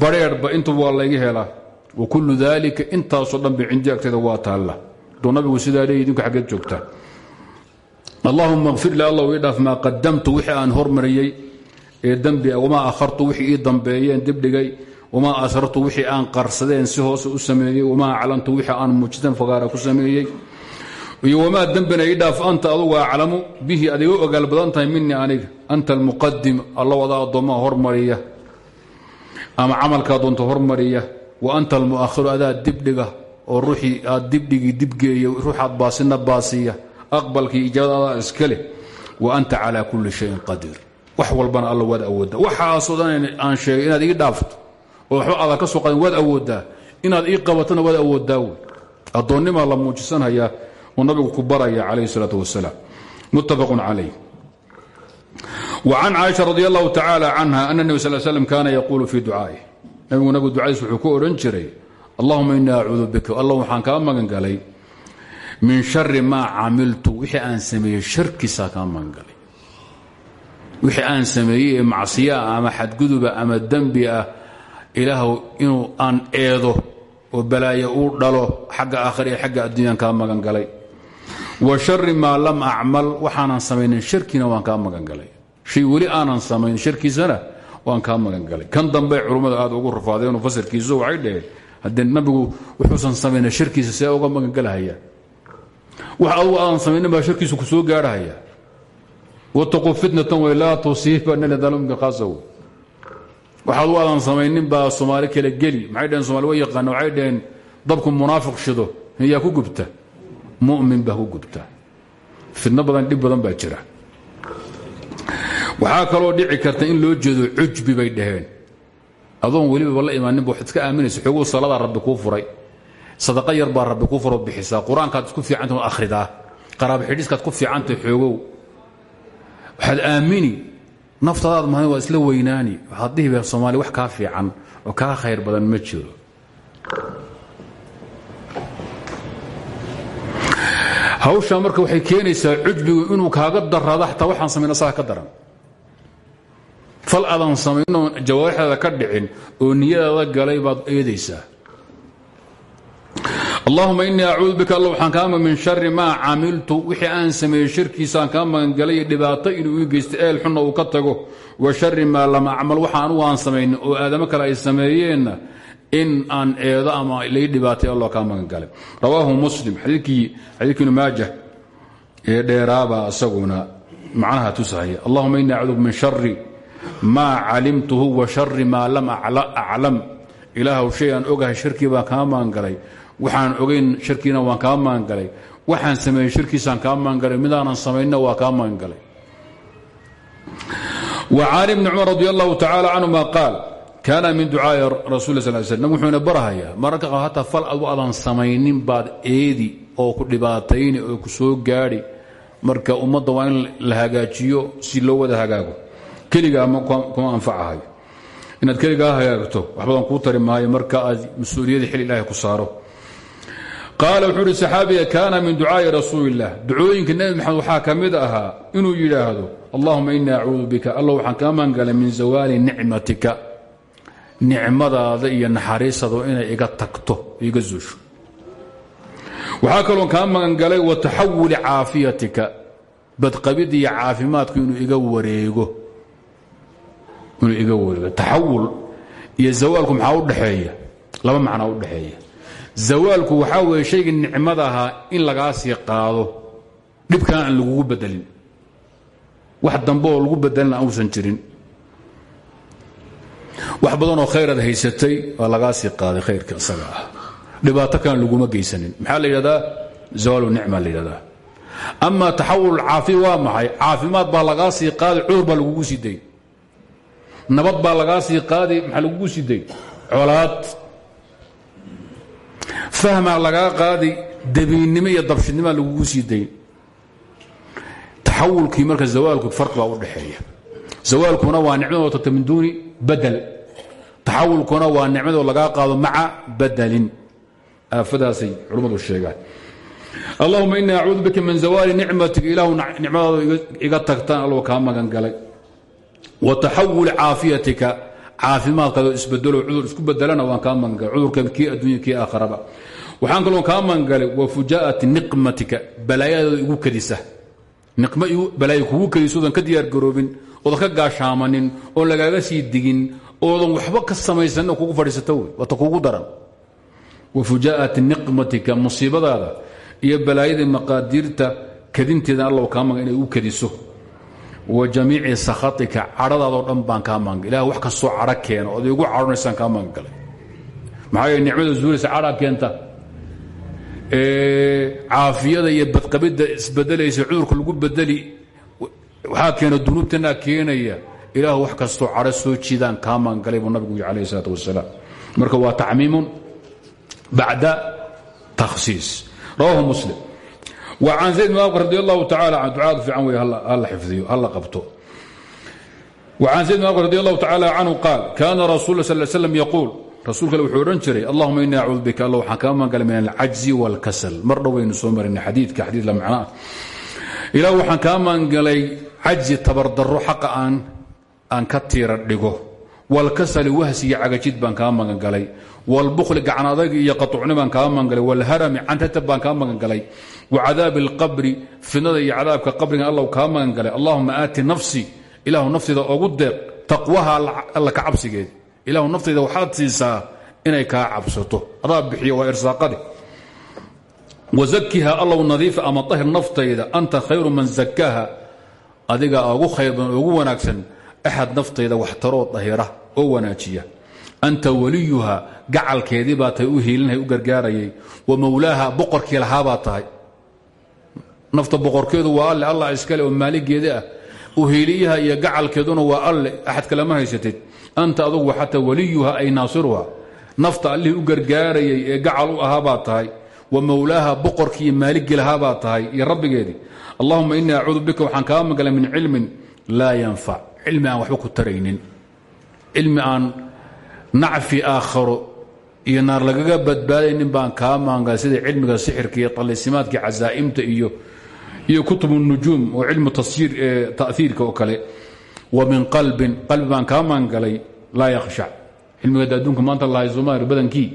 bareerhba intuba waa layga helaa. Wa kullu dalika intaasoo dhanba cindii agteeda waa taalla. Aduu nabigu sidaa leey idinku xaggeed joogtaa allahuma kfir li allow ii dhaaf maa wixii aan hormariyey ee dembi wamaa akhartu wixii ii dambeeyeen dibdhigay wamaa asrartu wixii aan qarsadeen si hoose u sameeyey wamaa aclantu wixii aan muujiseen fagaara ku sameeyey iyo wamaa dembina ii dhaaf anta adugu aclamu bihi ad iga ogaal badan tahay minii aniga anta almuqadim alla wadaa addoommaha hormariya. Ama camalkaa doonta hormariya wa anta almu'ahiru adaa dibdhiga oo ruuxii aad dibdhigii dibgeeya ruuxaad baasina baasiya. Aqbalkii ijaabada adaa iska leh wa anta calaa kulli shayin qadiir. Wax walbana alla waad awooddaa waxaasoo dhan aan sheegay inaad ii dhaafto oo waxba aadan ka soo qaadin waad oo nabigu ku baraya calayh الsalaaة wasalaam muttafaqun calayh وcan caaisha radi allahu tacaala canha ana nebi sal slm kaana yaquulu fii ducaa'ih nabigu nabigu ducadiis wuxuu ku odhan jiray allahuma inii acuudu bika allah waxaan kaa magan galay min shari maa camiltu wixii aan sameeyey sharkiisaa kaa magan galay wixii aan sameeyey ee macsiyaa ama xadguduba ama dembi ah ilaahw inuu aan eedo oo balaayo uu dhalo xagga aakhira iyo xagga adduunyaan kaa magan galay wa shari maa lam acmal waxaanan samaynin sharkiina waan kaa magan galay. Shay weli aanan samayn sharkiisana waan kaa magan galay. Kan dambe culummada aad ugu rafaadeenoo fasirkiisu waxay dhaheen haddee nabigu wuxuusan samayna shirkiisa see uga magangelahaya wax adugu aadan samaynin baa shirkiisu ku soo gaarhaya wataquu fitnatan way laa tusiibana lidalumka khaasaw wax adugu aadan samaynin baa soomaali kala geli. Maxay dhaheen somali wa yaqaana waxay dabku munaafiq shido yaa ku gubta mu'min baa ku gubta. Fitno badan dhib badan baa jira. Waxaa kaloo dhici karta in loo jeedo cujbi bay dhaheen. Adoon welibaba la imaaninba waxaad iska aaminaysa xooguu saladaa rabbi kuu furay. Sadaqa yar baa rabbi kuu furoo bixisaa. Qur'aankaad isku fiicanta oo akhridaa. Qaraaba xidhiiskaad ku fiicanta xoogow waxaad aamini naftadaad mahan waa isla weynaani. Waxaad dhihiba soomaali wax kaa fiican oo kaa khayr badan ma jiro hawshaa marka waxay keenaysaa cujbigu inuu kaaga daraado xataa waxaan samayn asaga ka daran. Fal adan samaynoo jawaarixdaada ka dhicin oo niyadaada galay baad eedaysaa. Allahuma inii acuudu bika alla waxaan min shari maa camiltu wixii aan sameeyey shirkiisaan kaa magangalay iyo dhibaato inuu ii geysto eel xunna uu ka tago wa shari maa lam acmal waxa anugu aan samaynin oo aadamo kale ay sameeyeenna in aan eedo ama lai dhibaatay allah kaa magangalay rawaahu muslim xadiidkii ibnu maajah ee dheeraabaa isaguna macnaha tusahaya allahuma inii acuudu min shari maa calimtuhu wa shari maa lam aclam. Ilaahw shay aan ogahay shirkii baan kaa magangalay waxaan ogayn shirkiina waan kaa magangalay waxaan sameeyey shirkiisaan kaa magangalay midaanan samaynna waa kaa magangalay wa can ibni cumar radi allahu tacaala canhuma qaal kaana min ducaai rasul sal slm wuxuuna barahayaa mararka hataa fal adu adan samaynin baad eedi oo ku dhibaatayni oo ku soo gaadhi. Marka ummadda waa in la hagaajiyo si loo wada hagaago. Keligaa kuma anfacahayo inaad keligaa hagaagto waxbadan kuu tari marka aad mas'uuliyadii xil ilaahay ku saaro. Qaala wuxuu uhi saxaabiga kaana min ducaai rasuuli illah ducooyinka nebi maxamed waxaa ka mid inuu yidhaahdo allahuma inii acuudu bika alla waxaan kaa min zawaali nicmatika nicmadaada iyo naxariisada inay iga tagto iga zuusho. Waxaa kaloon kaa magangalay wa taxawuli caafiyatika badqabid iyo caafimaadku inuu iga wareego. Inuu iga wareego. Taxawul iyo zawaalku maxaa u dhexeeya laba macnaa u dhexeeya zawaalku waxaa weeye shaygii nicmada ahaa in lagaa sii qaado dhibkana aan lagugu bedelin. Wax dambe oo lagu bedelina uusan jirin wax badanoo khayraad haysatay waa lagaa sii qaaday khayrka isaga ah. Dhibaato kan laguma geysanin. Maxaa la yidhahdaa? Zawaalu nicma la yidhahdaa. Ama taxawul caafiya waa maxay? Caafimaad baa lagaa sii qaaday cudur baa lagugu sii day nabad baa lagaa sii qaaday maxaa lagugu sii day colaad. Fahmaa lagaa dabiinnimo iyo dabshidnimaa lagugu sii day taxawulkii marka zawaalku farqi baa u dhexeeya. Zawaalkuna waa nicmadoo tagta min duuni badel taxawulkuna waa nicmadoo lagaa qaado maca badelin aafadaasay culummadu sheegaan. Allahuma inii acuudu bika min zawaali nicmatika. Ilaahu nicmadaada iga tagtaan allo kaa magan galay. Wa taxawuli caafiyatika. Caafimaadkaadoo isbedelo cudur isku bedelana waan kaa magangalay cudurkan kii waxaan kaloo kaa magangalay wa fujaa'ati niqmatika. Balaayadooda igu kadisa niqmo balaayo kugu kadiso odan ka diyaargaroobin oodan ka gaashaamanin oon lagaaga sii digin oodan waxba ka samaysanin oo kugu fadhiisata wey waata kugu daran. Wa fujaa'ati niqmatika musiibadaada iyo balaayadii maqaadiirta kadinteeda alla kaa magan inay u kadiso wa jamiici sakhatika cadhadaadoo dhan baan kaa magan ilah wax kastoo cadho keena ood igu cadhonaysaan kaa magan galay maxaa yeele nicmada zuulaysa cadhaa keenta. Caafiyada iyo badqabidda isbedelaysa cudurka lagu bedeli waxaa keena dunuubtanaa keenaya. Ilaah wax kastoo cadho soo jiidaan kaa magan galay nabigu yii alayh wasalaam marka waa tacmiimun bacda takhsiis. Rawahu muslim. Wa can zayd bn radi allahu tacala can ducaadu fiican wey hala xifdiyo hala qabto. Abqr radi allahu tacala canhu qaal kaana rasul sal l slam yaquul. Rasuulka wuxuu odhan jiray allahuma ini acuudu bika alla waxaan kaa magangalay min alcajzi wاlkasal mar dhowaynu soo marinay xadiidka xadiid la macno ah. Ilaah waxaan kaa cajzi tabardaro xaqa aan ka tiira dhigo. Walkasali wahsi iyo cagajid baan kaa magangalay. Walbukhli gacanadayg iyo qaطucni baan kaa magangalay. Walharami canratab baan kaa magangalay. Wacadaabi اlqabri fidnada iyo cadaabka qabrigan alla kaa magangalay. Allahuma aati nafsi ilaahu naftayda ogu deeq taqwaha alla ka cabsigeed. Ilaahu naftayda waxaad siisaa inay kaa cabsato. Adaa bixiyo waa irsaaqade wazakiha allow nadiifa ama ahir naftayda. Anta khayru man zakaaha adigaa ugu khayr badan ugu wanaagsan axad naftayda wax taroo dahira oo wanaajiya. Anta waliyuha gacalkeedii baa tahay u hiilinhay u gargaarayay. Wa mowlaaha boqorkii lahaabaa tahay. Nafta boqorkeedu waa alle allah iskale oo maaligeeda ah. Uhiiliyaha iyo gacalkeeduna waa alle axad kalema haysatid. Anta adugu xataa waliyuha ay naasiruha nafta allihii u gargaarayay ee gacal u ahaabaa tahay wa mowlaaha boqorkii iyo maaligii lahaabaa tahay iyo rabbigeedii. Allahuma inii acuudu bika waxaan kaa magalay min cilmin laa yanfac cilmi aan waxba ku taraynin. Cilmi aan nacfi aakharo iyo naar lagaga badbaadaynin baan kaa maangalay sida cilmiga sixirka iyo tallisimaadka casaa'imta iyo iyo kutub nujuum oo cilmu taiirka oo kale. Wa min qalbin qalbi baan kaa maangalay laa yakhshac cilmiga adduunka maanta lahay somaali badankii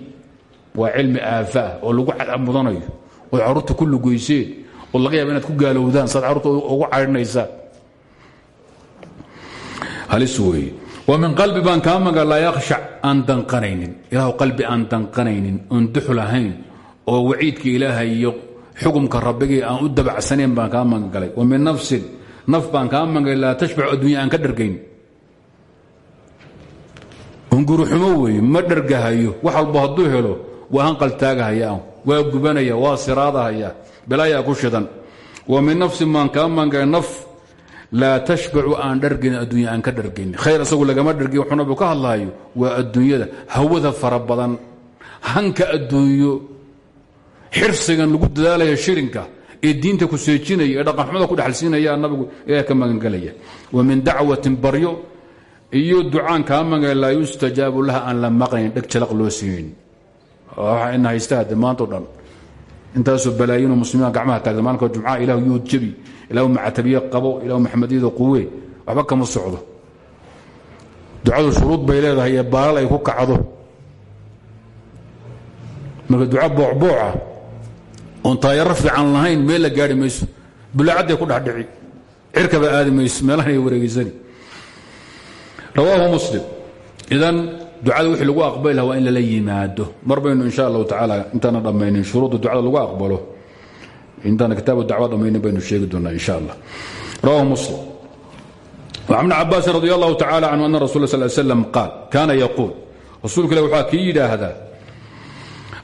waa cilmi aafaah oo lagu cadab mudanayo. Oo carruurta ku lugoyseen oo laga yaaba inaad ku gaalowdaan saad carruurta ugu caydhinaysaan halis weeye. Wa min qalbi baan kaa maga laa yakhshac aan danqanaynin. Ilaah qalbi aan danqanaynin oon dux lahayn oo waciidka ilaahay iyo xukumka rabbigii aan u dabacsanayn baan kaa magangalay. Wa min nafsin naf baan kaa magangalay laa tashbacu addunya aan ka dhargayn. Ma dhargahayo wax hadduu helo waa hanqaltaagahaya waa gubanaya waa siraadahaya balaayaa ku shidan. Wa min nafsin baan kaa magangalay naf laa tashbacu aan dhargayn addunya aan ka dhargayn khayr isagu lagama dhargay wuxuu nabigu ka hadlahayo waa adduunyada. Hawada fara badan hanka adduunyo xirsigan lagu dadaalaya shirinka ee diinta ku seejinaya ee dhaqanxumada ku dhexalsiinaya nabigu ilaah iyo ducaan kaa magan laa laha aan la maqnayn dheg loo siinayn waxa ina haysta hadde maantao dhan. Intaasoo balaayiinoo muslimiina gacmaha taagda maalinka jumcaha ilahu yuud jabi ilahu macatabiye qabo ilahu maxamediyada quwe waxba kama socdo. Ducadu shuruud bay leedahay ee baalal ay ku kacdo. Marka duca boocbooca oon taayaro fiican lahayn meel la gaari mayso. Bulaacadday ku dhexdhici cirkaba aadi mayso meelahanay wareegeysani. Rawaahu muslim. Idan ducada wixii lagu aqbali laha waa in lala yimaado mar baynu insha allahu tacaala intaana dhammaynin shuruudda ducada lagu aqbalo intaana kitaabu dacwa dhammaynin baynu sheegi doonaa insha allah rawaahu muslim وعن ابن عباس رضي الله تعالى عنه أن رسول الله صلى الله عليه وسلم قال كان يقول رسولك له وxaa kii yidhaahdaa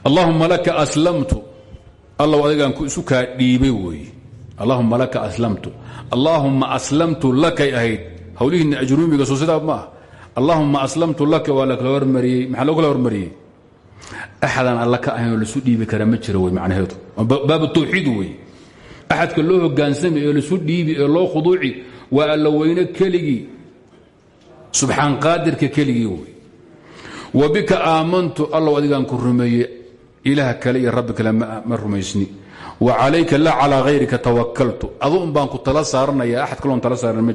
allahuma laka aslamtu allaw adigaan isu kaa dhiibay weeye allahuma laka aslamtu allaahuma aslamtu lakay ahayd hawlihiinna ajruumiga soo sidaa ma ah allahuma aslamtu laka waa lakala hormariyey maxaa loo kala hormariyey axadaan alla ka ahayn oo dhiibi kara ma jiro wey macnaheedu. Baabu tawxiid weeye axadka loo hogaansami ee laisu dhiibi ee loo khuduuci waa alla weyne keligii. Subxaan qaadirka keligii wey. Wa bika aamantu allow adigaan ku rumeeye. Ilaah kale iyo rabbi kale ma rumaysni wa calayka laa calaa hayrika tawakaltu aduun baan ku tala saaranaya axad kaloon tala saaran ma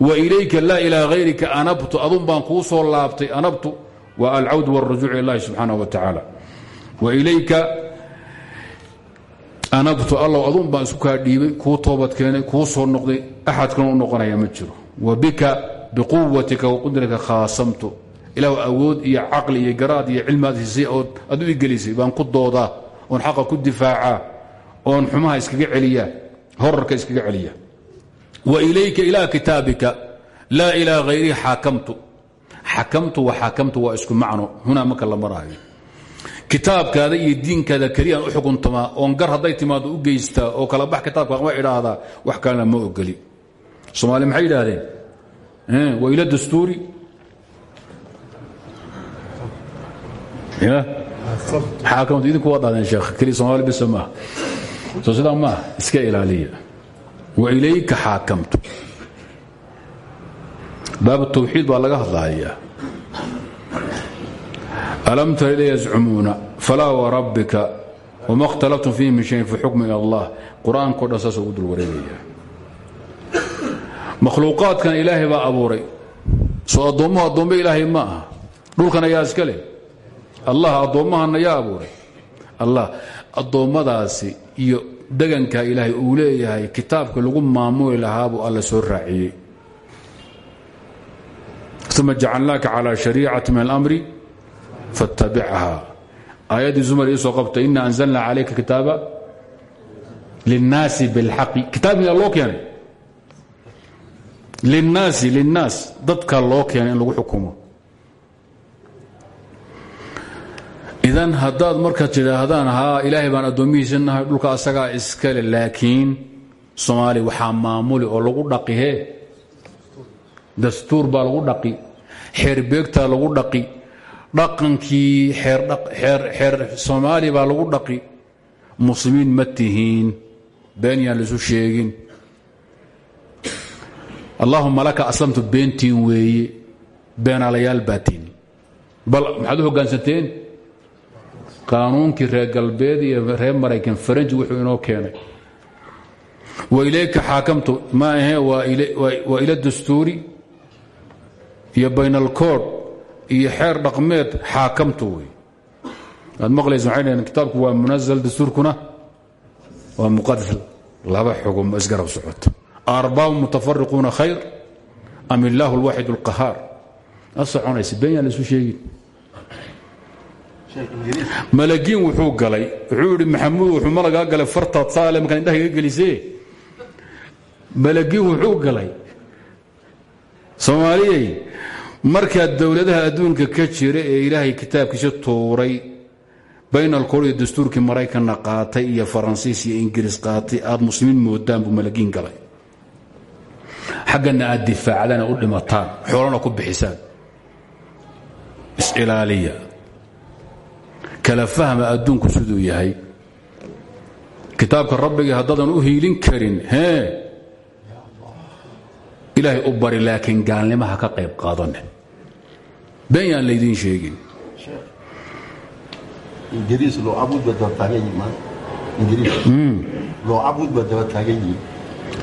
wa ilayka laa ilaa hayrika anabtu aduun baan kuu soo laabtay anabtu wa alcawd wاlrujuuc ilahi subxaanaه wa tacaala. Wa ilayka anabtu allow aduun baan isku kaa dhiibay kuu toobad keenay kuu soo noqday axad kaloo u noqonaya ma wa bika biquwatika waqudratika khaasamtu. Ilaah awood iyo caqli iyo garaad iyo cilmi aad siisay ood aad u baan ku doodaa oon xaqa ku difaacaa oon xumaha iskaga celiyaa horarka iskaga celiya. Wa ilayka ilaa kitaabika laa ilaa hayrihi xaakamtu. Xakamtu wa xaakamtu waa isku macno hunaa marka la maraayo. Kitaabkaada iyo diinkaada keliyaan u xukuntamaa oon gar hadday timaado u geystaa oo kala bax kitaabka ma idhaahdaa wax kalena ma ogeli soomaali maxay yidhaahdeen wa ila dastuuri. Xaakamtu idinku waa dhaadeen sheekh. Keli soomaali bisa maaha soo maaha iska ilaaliya. Wa ilayka xaakamtu. Baab tawxiid baa laga hadlahayaa alam tara ila yazcumuuna falaa warabbika wama اkhtalaftum fiihi min shayin fi xukmi ila allah. Qur'aanko dhan saasoo ugu dul wareegaya makhluuqaadkan ilaahay baa abuuray. Soo addoommuhu addoommo ilaahay ma aha. Dhulkan ayaa iska leh. Allah addoommahana yaa abuuray. Allah addoommadaasi iyo deganka ilaahay uu leeyahay kitaabka lagu maamuli lahaa buu alla soo raaciyey uma jacalnaaka calى shariicati min اlamri faاtabichaa aayaddii zumar iisoo qabta ina anzalna calayka kitaaba linnaasi biاlxaqi kitaabkiyaa loo keenay linnaasi linnaas dadka loo keenay in lagu xukumo Idan haddaad marka tidhaahdaan haa ilaahay baan addoommihiisa nahay dhulka asagaa iskale laakiin soomaali waxaa maamuli oo lagu dhaqihe dastuur baa lagu dhaqi xeerbeegtaa lagu dhaqi dhaqankii xeer soomaali baa lagu dhaqi. Muslimiin ma tihiin been yaan laisu sheegin. Allaahuma laka aslamtu beentiin weeye beenaalayaal baatiin bal maxaad u qaanuunkii reer galbeed iyo reer maraykan faranji wuxuu inoo keenay wa ilayka xaakamtu ma ahee waa ila dastuuri iyo baynalkood iyo xeer dhaqmeed xaakamtu wey aad maqlaysa waxay dhaheen kitaabku waa munazal dastuurkuna waa muqadas laba xugum isgarab socoto arbaabu mutafariquuna khayr am illaahu alwaaxid alqahaar a soconaysa been yaan laisu sheegin malagiin wuxuu galay. Wuxuu idhi maxamuud wuxuu malagaa galay fartaad saale markaan indhaha iga gelisee. Malagiin wuxuu galay. Soomaaliyey markaa dowladaha adduunka ka jira ee ilaahay kitaabkiisa tuuray baynalkood iyo dastuurkii maraykanna qaatay iyo faransiis iyo ingiriis qaatay aad muslimiin moodaan buu malagiin galay. Xaggana aad difaacdaan u dhimataan xoolana ku bixisaan is-ilaaliya kala fahma adduunku siduu yahay. Kitaabka rabbiga haddaadan u hiilin karin hee? Ilaahay u bari laakiin gaalnimaha ka qayb qaadane. Been yaan laydiin sheegin.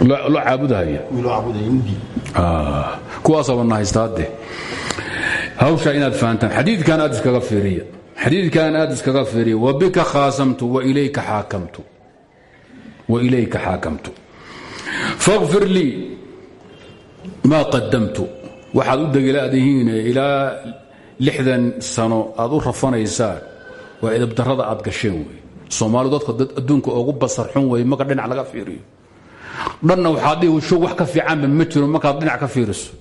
Loo caabudahaya kuwii loo abuudaya? Indi kuwaasaba na haystaade hawshaa inaad fahantaan xadiidkan aad iskaga fiiriya xadiidkan aad iskaga fiiriya wabika khaasamtu wailayka xaakamtu. Wailayka xaakamtu. Faqfir lii maa qadamtu waxaad u degilaadihiin ilaa lixdan sano aad u rafanaysaan waa idabdarrada aad gasheen wey soomaalidu dadka dad adduunka ugu basar xun wey marka dhinac laga fiiriyo. Dhanna waxaad dhihi show wax ka fiicanba ma jiro markaad dhinac ka fiiriso.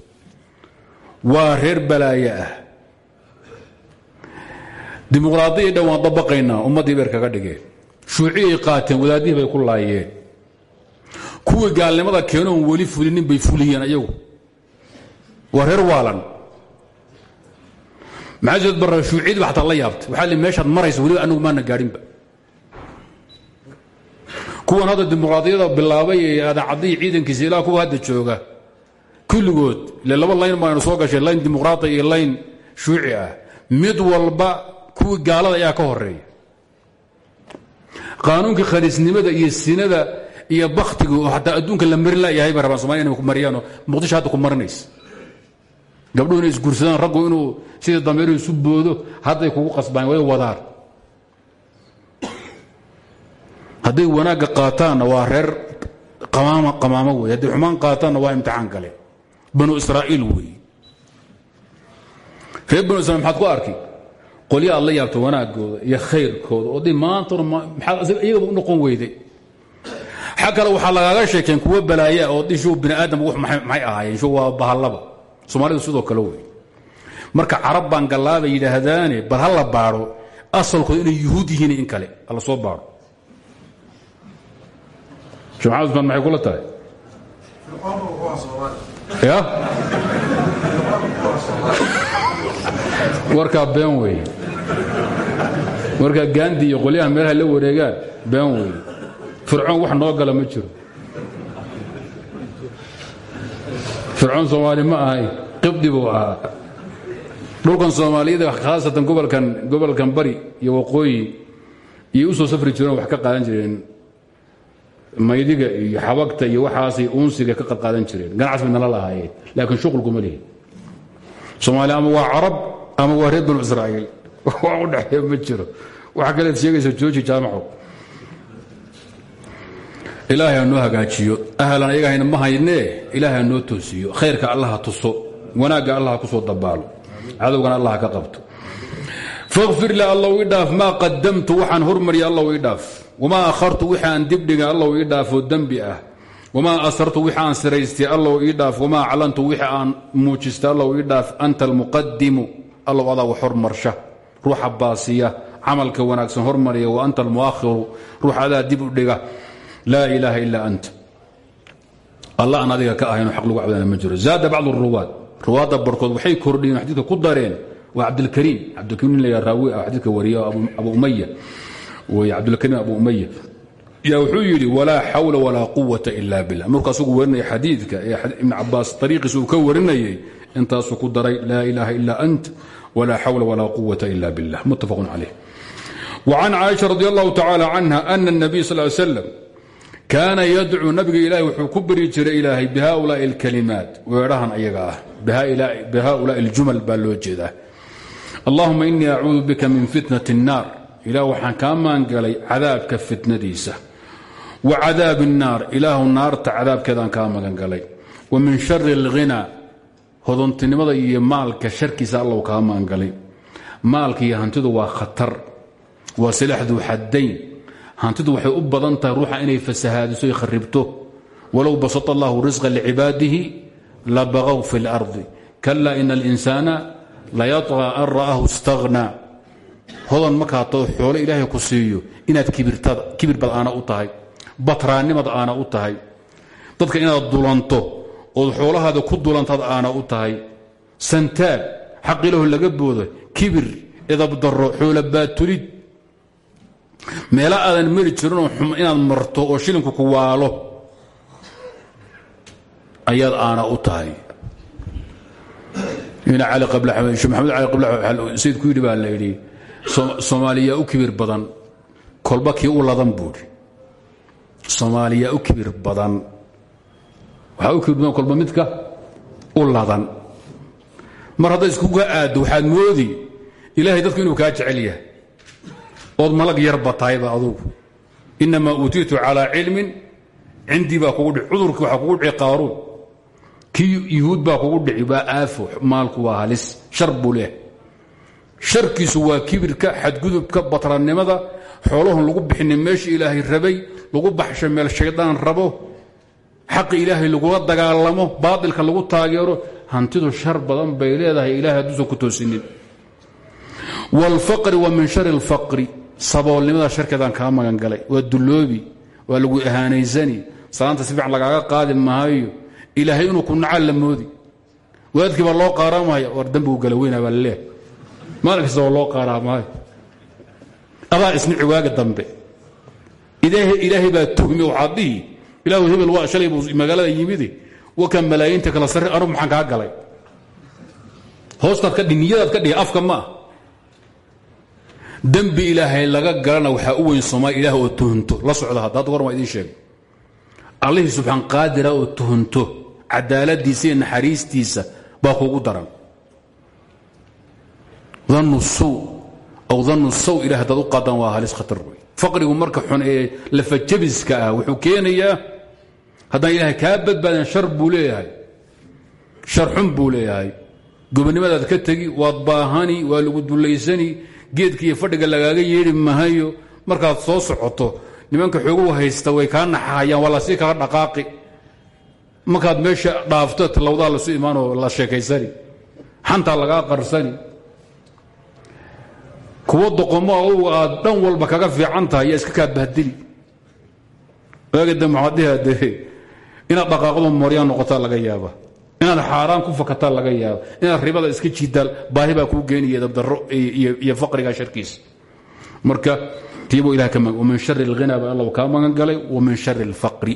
Waa reer balaaye ah dimuqraadiyii dhan waan dabaqaynaa ummaddii beer kaga dhigeen. Shuuciyay qaateen wadaadihii bay ku laayeen. Kuwii gaalnimada keenoon weli fulinin bay fuliyeen ayagu. Waa reer waalan. Maxaasd barra shuuciyadii la yaabtay? Waxaa li meeshaad maraysa weliba anagu maana gaadhinba. Kuwan hadda dimuqraadiyada bilaabay ee adaacaddiyi ciidankiisa ilaa kuwa hadda jooga kulligood ile laba layn baaynu soo gashay layn dimuqraadi iyo shuuci ah. Mid walba kuwii gaalada ayaa ka horreeya qaanuunkii khaliisnimada iyo sinada iyo baktiga oo hataa adduunka la marin layahay bay rabaan somaliya inay ku mariyaanoo muqdisho hadda ku marinaysa gabdhuhu inay isguursadaan raggu inuu sidii dameeru isu boodo hadday kugu qasbaan way wadaan hadday wanaagga qaataanna waa reer qamaamo wey hadday xumaan qaataanna waa imtixaan kale banu israa'iil wey reer banu israil maxaad ku arki qolya aad la yaabto wanaagooda iyo khayrkooda oo u noqon weyday. Xag kale waxaa lagaaga sheekeen kuwo balaaya oo dhishu bini aadam w maxay ahaayeen? Waa bahallaba. Soomaalidu sidoo kale wey. Marka carab baan gallaabay yidhaahdaane bal ha la baadho asalkooda inay yuhuud yihiin in kale hala soo sheekh maxamed usmaan maxay kula tahay? Ya warkaa been weeye warkaa gaandi iyo qolyaha meelaha la wareegaan been weeye fircoon wax noo gala ma jiro. Fircoon soomaali ma ahay qibdi buu ahaa. Dhulkan soomaaliyada khaasatan gobolkan gobolkan bari iyo waqooyi iyay u soo safri jireen wax ka qaadan jireen. Maydiga iyo xabagta iyo waxaasay uunsiga ka qadqaadan jireen. Ganacsi bay nala lahaayeen laakiin shuqulkuma lihi soomaaliya ama waa carab ama waa reer banu israa'iil. Wax u dhexeeya ma jiro. Waxa kaleed sheegaysa jooji jaamaco ilaahay ha hagaajiyo. Ahlan ayagahayna ma haynee? Ilaahay ha toosiyo. Khayrka allah ha tuso. Wanaagga allah ha ku soo dabaalo. Cadowgana allah ha ka qabto. Fakfir li allow ii dhaaf maa qadamtu waxaan hormarya allow ii dhaaf. Wamaa akhartu wixi aan dibdhiga allow ii dhaafoo dembi ah. Wamaa asrartu wixi aan siraystay allow ii dhaaf. Wamaa aclantu wixi aan muujistay allow ii dhaaf allow adaa wax hormarsha ruuxa baasiya camalka wanaagsan hormariya wa anta almuakhiru ruux adaa dib u dhiga laa ilaaha ila anta alla aan adiga ka ahaynoo xaq lagu cabdana ma jiro. Zaada bacdu ruwaad ruwaadda barkood waxay kordhiyeen xadiidka ku dareen waa cabdilkariim cabdilkariim nin la raawi ah xadiidka wariya abu umaya wey cabdilkariim abu umaya yaa wuxuu yidhi walaa xawla walaa quwata ila billah. Markuu asagu warinaya xadiidka ee ibn cabaas walaa xawla walaa quwata ila billah muttafaqun calayh وcan caaisha radi allahu tacala canha ana الnabiy sal ly slam kaana yadcuu nabiga ilaahi wuxuu ku beri jiray ilaahay bihaulaai اlkalimaat weedhahan ayaga ah bihaulaai اljumal baa loo jeedaa allahuma inii acuudu bika min fitnat الnaar ilah waxaan kaa maangalay cadaabka fitnadiisa wa cadaabi الnaar ilaahu naarta cadaabkeedaan kaa magangalay wa min shari اlghina hodontinimada iyo maalka sharkiisa allow kaa maangalay. Maalka iyo hantidu waa khatar waa silaxduu xaddayn. Hantidu waxay u badan tahay ruuxa inay fasahaadiso y kharibto walow basata allahu risqa licibaadihi labaqow fi اlardi kala ina la layadca an ra'ahu istagna hodan markaatoo xoolo ilaahay ku siiyo inaad kibirbaad aana u tahay batraannimad aana u tahay. Dadka inaad dulanto ood xoolahaada ku dulantaad aana u tahay. Santaag xaq ilahu laga boodo kibir edabdaro xoola baatulid meela aadan mari jirinoo inaad marto oo shilinku ku waalo ayaad aana u tahay. Maxamed ali qablasayd ku yidhi la yidhi soomaaliyaa u kibir badan kolba u ladan buuri soomaaliyaa u kibir badan waxaa u kibir badan kolba midka u ladan mar hadday iskuga aaddo waxaad moodi ilaahay dadku inuu kaa jecel yahay. Ood malag yarba tahayba adugu. Inamaa uutiitu calaa cilmin cindii baa kugu dhici cudurkii waxaa kugu dhici qaaruun. Kii yuhuud baa kugu dhici waa aafo maalku waa halis shar leehay sharkiisu waa kibirka xadgudubka batrannimada xoolahun lagu bixina meesha ilaahay rabay lagu baxsho meel shaydaan rabo xaqi ilaahay lagula dagaalamo baatilka lagu taageero hantidu shar badan bay leedahay ilahay hadduusan ku toosinin. Wاlfaqri wa min shari اlfaqri saboolnimada sharkeedaan kaa magan galay. Waa dulloobi waa lagu ahaanaysani salaanta si lagaaga qaadi maayo. Ilaahay inuu ku nacaal la moodi. Loo qaaramaya war dambigu gala weyna baa laleehay maalin loo qaaraa maayo. Adaa isnici waaga dambe. Ilaahay baa tuhmi waxaad dhihi ilaahu hebel waa shalay buu magaalada yimide wakan malaayiinta kala sarri anugu maxaan kaa galay? Hoostaad ka niyadaad ka dhihi afka ma ah ilaahay laga galana waxaa u weyn soomaali ilaah oo la socda hadda hadda goran waa idiin sheegay. Allihii subxaan qaadira oo naxariistiisa baa kugu daran. Danu suu aw danu saw ilah haddaad u qaadaan halis khatar wey marka xun ee lafajabiska ah wuxuu keenayaa haddaan ilaahay kaa badbaadin shar buu leeyahay. Shar xun buu leeyahay. Gobonnimadaad ka tegi waad baahani waa lagu dullaysani geedka iyo fadhiga lagaaga yeedhi mahayo. Markaad soo socoto nimanka xooguhu haysta way kaa naxahayaan waa la sii kala dhaqaaqi. Markaad meesha dhaafto talawdaa lasu imaanoo la sheekaysani. Xantaa lagaa qarsani. Kuwa doqomo adugu aad dhan walba kaga fiican tahay iska kaa bahdili. Waagada muxaadihade inaad dhaqaaqdo mooryaa noqotaa laga yaaba inaad xaaraan ku fakataa laga yaaba inaad ribada iska jidaal baahi baa kuu geenaya dabdaro iyo faqriga sharkiisa marka tiibuu ilah ka min shari اlghina baa alla kaa magan galay wa min shari اlfaqri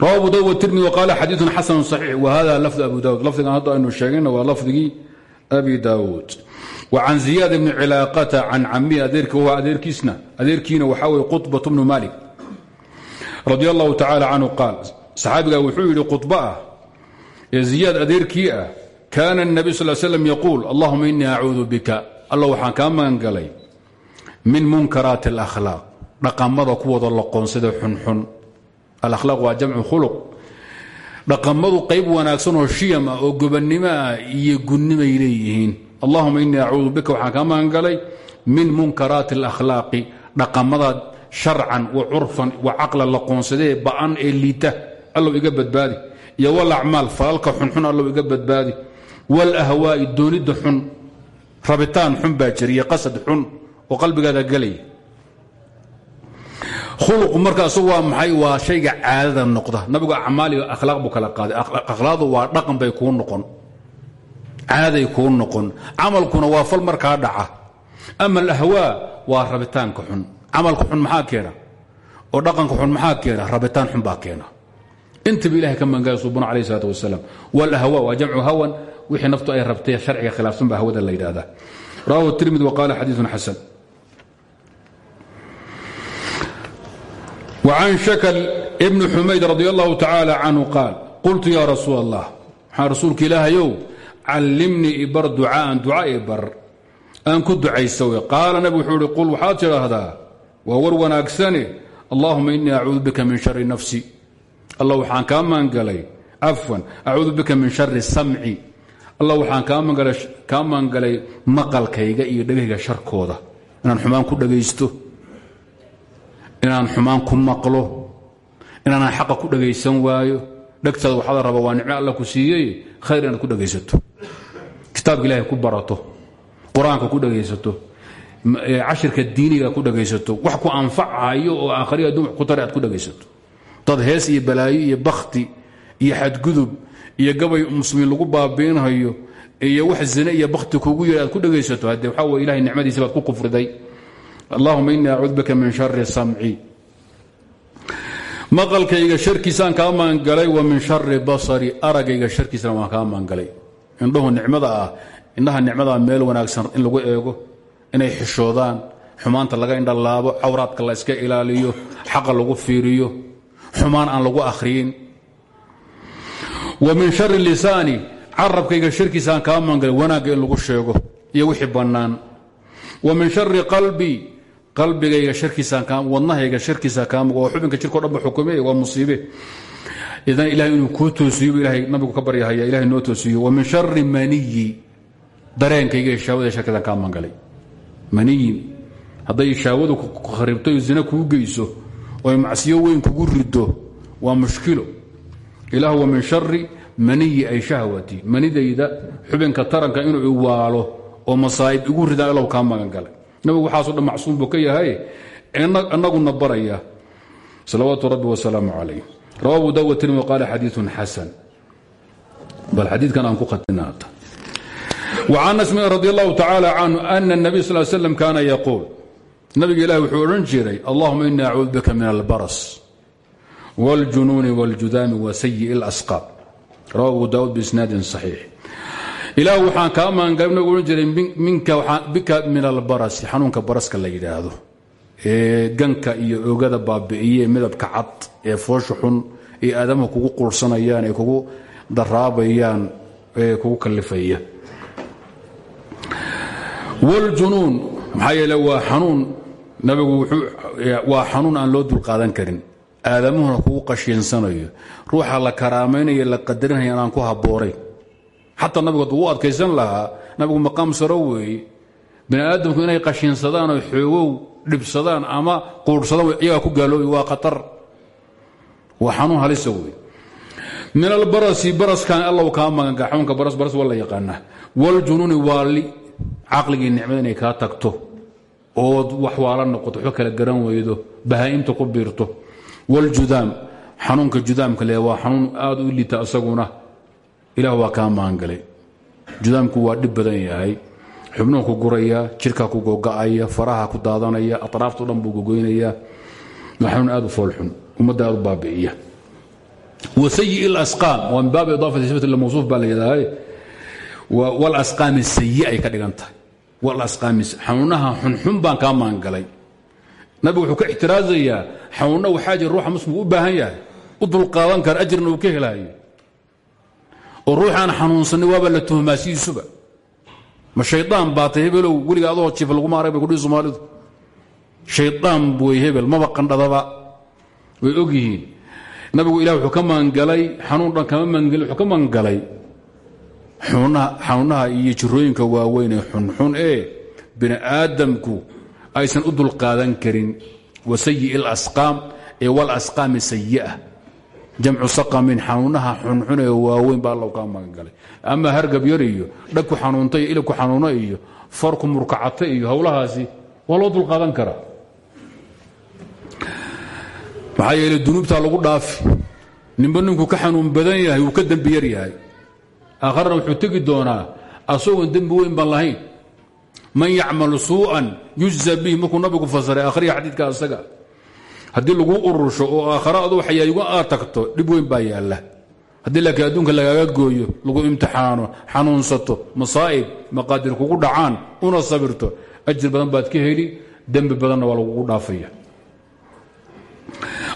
rawa abu dawud wtirmidi waqaala xadiiثun xasanu صaxiix wahada lafd abu dawud lafdigan hadda aynu sheegayna waa lafdigii abi daawuud وcan ziyaad bni cilaaqata can camihi adeerki wa adeerkiisna adeerkiina waxaa weye quطbaة bnu malik radi allahu tacala canhu qaal saxaabigaa wuxuu yidhi quطba ah ee ziyaad adeerkii ah kaana الnabiy sal slam yaquul allahuma inii acuudu bika alla waxaan kaa magan galay min munkaraati اlakhlaaq dhaqamada kuwooda loqoonsada xunxun alakhlaaq waa jamcu khuluq dhaqamadu qayb wanaagsan oo shiyam ah oo gobannimo ah iyo gunnimay leeyihiin allahuma inii acuudu bika waxaan kaa magangalay min munkaraati alakhlaaqi dhaqamada sharcan wa curfan wa caqlan la qoonsadee ba'an ee liita iga badbaadi. Iyo walacmaal falalka xunxun allow iga badbaadi. Walahwaa'i doonidda xun rabitaan xun baa jiriya qasad xun oo qalbigaada gelaya khuluqu marka isagu waa maxay? Waa shayga caadada noqda. Nabigu acmaal iyo akhlaaq buu kala qaaday. Akhlaaqdu waa dhaqan bay kuu noqon. Caaday kuu noqon. Camalkuna waa fal markaa dhaca. Ama alahwaa waa rabitaanka xun camalka xun maxaa keena oo dhaqanka xun maxaa keena rabitaan xun baa keena intaba ilahay ka mangala subana alayh salaat wasalaam walahwa waa jamcu hawan wixii naftu ay rabtay sharciga khilaafsan baa hawada la yidhahdaa rawahu tirmidi wa qaala xadiiun xasan وعن شكل بن حmayd رضي الله تعالى عنه قاaل قلت يا رsuuل الله waxaa rasuulka ilaahayow callimnii ibar ducاءan duca ibar aan ku ducaysa wy qaala nabig wuxuu ihi qul waxaad tidhaahdaa waa war wanaagsane. Allahuma inii acuudu bika min shari nafsi. Allah waxaan kaa maangalay cafwan acuudu bika min shari samci. Allah waxaan kaa maangalay maqalkayga iyo dhegahayga sharkooda. Inaan xumaan ku dhagaysto. Inaan xumaan ku maqlo. Inaanaan xaqa ku dhagaysan waayo. Dhegtaada waxaad raba waa nicmo alla ku siiyey khayr inaad ku dhagaysato. Kitaabka ilaahay ku barato. Qur'aanka ku dhagaysato cashirka diiniga ku dhagaysato wax ku anfacayo oo aakhriya adduun ku tare aad ku dhagaysato. Dad hees iyo balaayo iyo bakhti iyo xadgudub iyo gabay muslimiin lagu baabiinhayo iyo wax zine iyo bakhti kugu yiri ku dhagaysato haddee waxaa weye ilahay nicmadiisa ku kufriday. Allahuma inii acuud min shari samci. Maqalkayga sharkiisaan kaa maangalay wa min shari basari aragayga sharkiisana waan kaa maangalay. Indhahu nicmada ah indhaha nicmada meel wanaagsan in lagu eego inay xishoodaan. Xumaanta laga indhalaabo cawraadka la iska ilaaliyo xaqa lagu fiiriyo xumaan aan lagu akhriyin. Wa min shari lisaani carabkayga sharkiisaan kaa maangalay wanaagga lagu sheego iyo wixii bannaan. Wa min shari qalbi qalbigayga sharkiisaan wadnahayga sharkiisa kaamug oo xubinka jirko dhanba xukume waa musiibe. Idan ilahay inuu kuu toosiyo ilahay nabigu ka baryahaya ilahay noo toosiyo. Wa min shari maniyi dareenkayga shaawada sharkiisaan kaa mangalay maniyi hadday shaawadu kharibto zina kuu geyso oy macsiyo weyn kugu rido waa mushkilo. Ilaah wa min shari maniyi ay shahwati. Manidayda xubinka taranka inuu iwaalo oo masaa'ib igu ridaan ilow kaa magangalay. Nabigu waxaaso dhan macsuum buu ka yahay annaguna baraya. Salawaatu rabbi wasalaamu calayh rawa abu dawud tirmidi qaala xadiiun xasan. Bal xadiidkan aan ku khatinaata وcan anas radi allahu tacaala canhu ana الnabiy sal slam kaana yaquul nabiga ilahi wuxuu odhan jiray allahuma ini acuudu bika min albaras wاljunuuni wاljudaami wasayiءi اlasqaab rawa abu dawud biisnaadin صaxiix ilaah waxaan kaa maangalay nabigu odhan jiray bika min albarasi xanuunka baraska la yidhaahdo ee ganka iyo ogada baabi'iye midabka cad ee foosha xun ee aadamuhu kugu qursanayaan ee kugu daraabayaan ee kugu kalifaya wljunuun maxaa yeele waa xanuun. Nabigu waa xanuun aan loo dulqaadan karin. Aadamuhuna kugu qashiinsanayo. Ruuxa la karaamaynayo la qadarinaya aan ku habooray xataa nabigu hadduu u adkaysan lahaa nabigu maqaam saro weeye bani aadamku inay qashiinsadaan oo xoogow ama quudhsadaan iyagaa ku gaaloobi waa khatar. Waa xanuun halisa wey min albarasi baraskan allow kaa maganka xanuunka baras baras waa la yaqaanaa. Waljunuuni waali caqligii nicmada inay kaa tagto ood wax waala noqoto waxba kala garan weydo bahaa'imta ku biirto. Waljudaam xanuunka judaamka le waa xanuun aad u liita isaguna ilaah waa kaa maangalay. Judaamku waa dhib badan yahay. Xubnuhu ku guraya jirka ku goga'aya faraha ku daadanaya atraafto dhan buu gogoynaya. Xanuun aad u foolxun ummadda aad u baabi'iya. Wasayi baabi idaafati sifat mawsuuf baa la walasqaami sayi ay ka dhigan tahay. Xanuunaha xunxun baan kaa maangalay. Nabigu wuxuu ka ixtiraazayaa xanuunna waxaa jira ruuxa muslimku u baahan yahay. U dulqaadan kara ajirna uu ka helaayo. Oo ruuxaan xanuunsanay waaba la tuhmaasiisuba. Ma shaydaan baa tay hebelow weliga adoo jifa laguma arag bay kudhihi soomaalidu. Shaydaan wey hebel maba qandhadaba. Way og yihiin. Nabigu ilah wuxuu ka maangalay xanuun dhan kama maangelin wuxuu ka maangalay xanuunaha iyo jirooyinka waaweyn ee xunxun ee bini aadamku aysan u dulqaadan karin wa sayi اlasqaam ee wاlasqaami sayi'a jamcu saqamin xanuunaha xunxun ee waaweyn baa allow kaa magangalay ama hargab yar iyo dhagku xanuunta iyo ilibku xanuuno iyo farku murkacata iyo howlahaasi waa loo dulqaadan karaa. Maxaa yeele dunuubtaa lagu dhaafi. Ninba ninku ka xanuun badan yahay wuu ka dembi yahay aakharna wuxuu tegi doonaa asagoon dembi weyn baan lahayn man yacmal suu'an yujza bihi markuu nabigu fasiray akhriya xadiidka asaga haddii lagu urursho oo aakhare adu waxyaayigu aad tagto dhib weyn baa yaalla haddii laakiin adduunka lagaaga gooyo lagu imtixaano xanuunsato masaa'ib maqaadir kugu dhacaan una sabirto ajir badan baad ka heli dembi badanna waa lagugu dhaafaya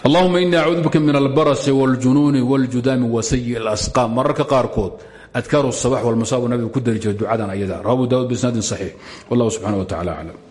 allahuma ini acuudu bika min albarasi wاljunuuni wاljudaami wasayi اlasqaam mararka qaarkood adkaaru sabax walmasaabu nabigu ku dali jiray ducadan ayada rawabu daawud bisnaadin saxiix. Wallahu subxana wa tacala aclam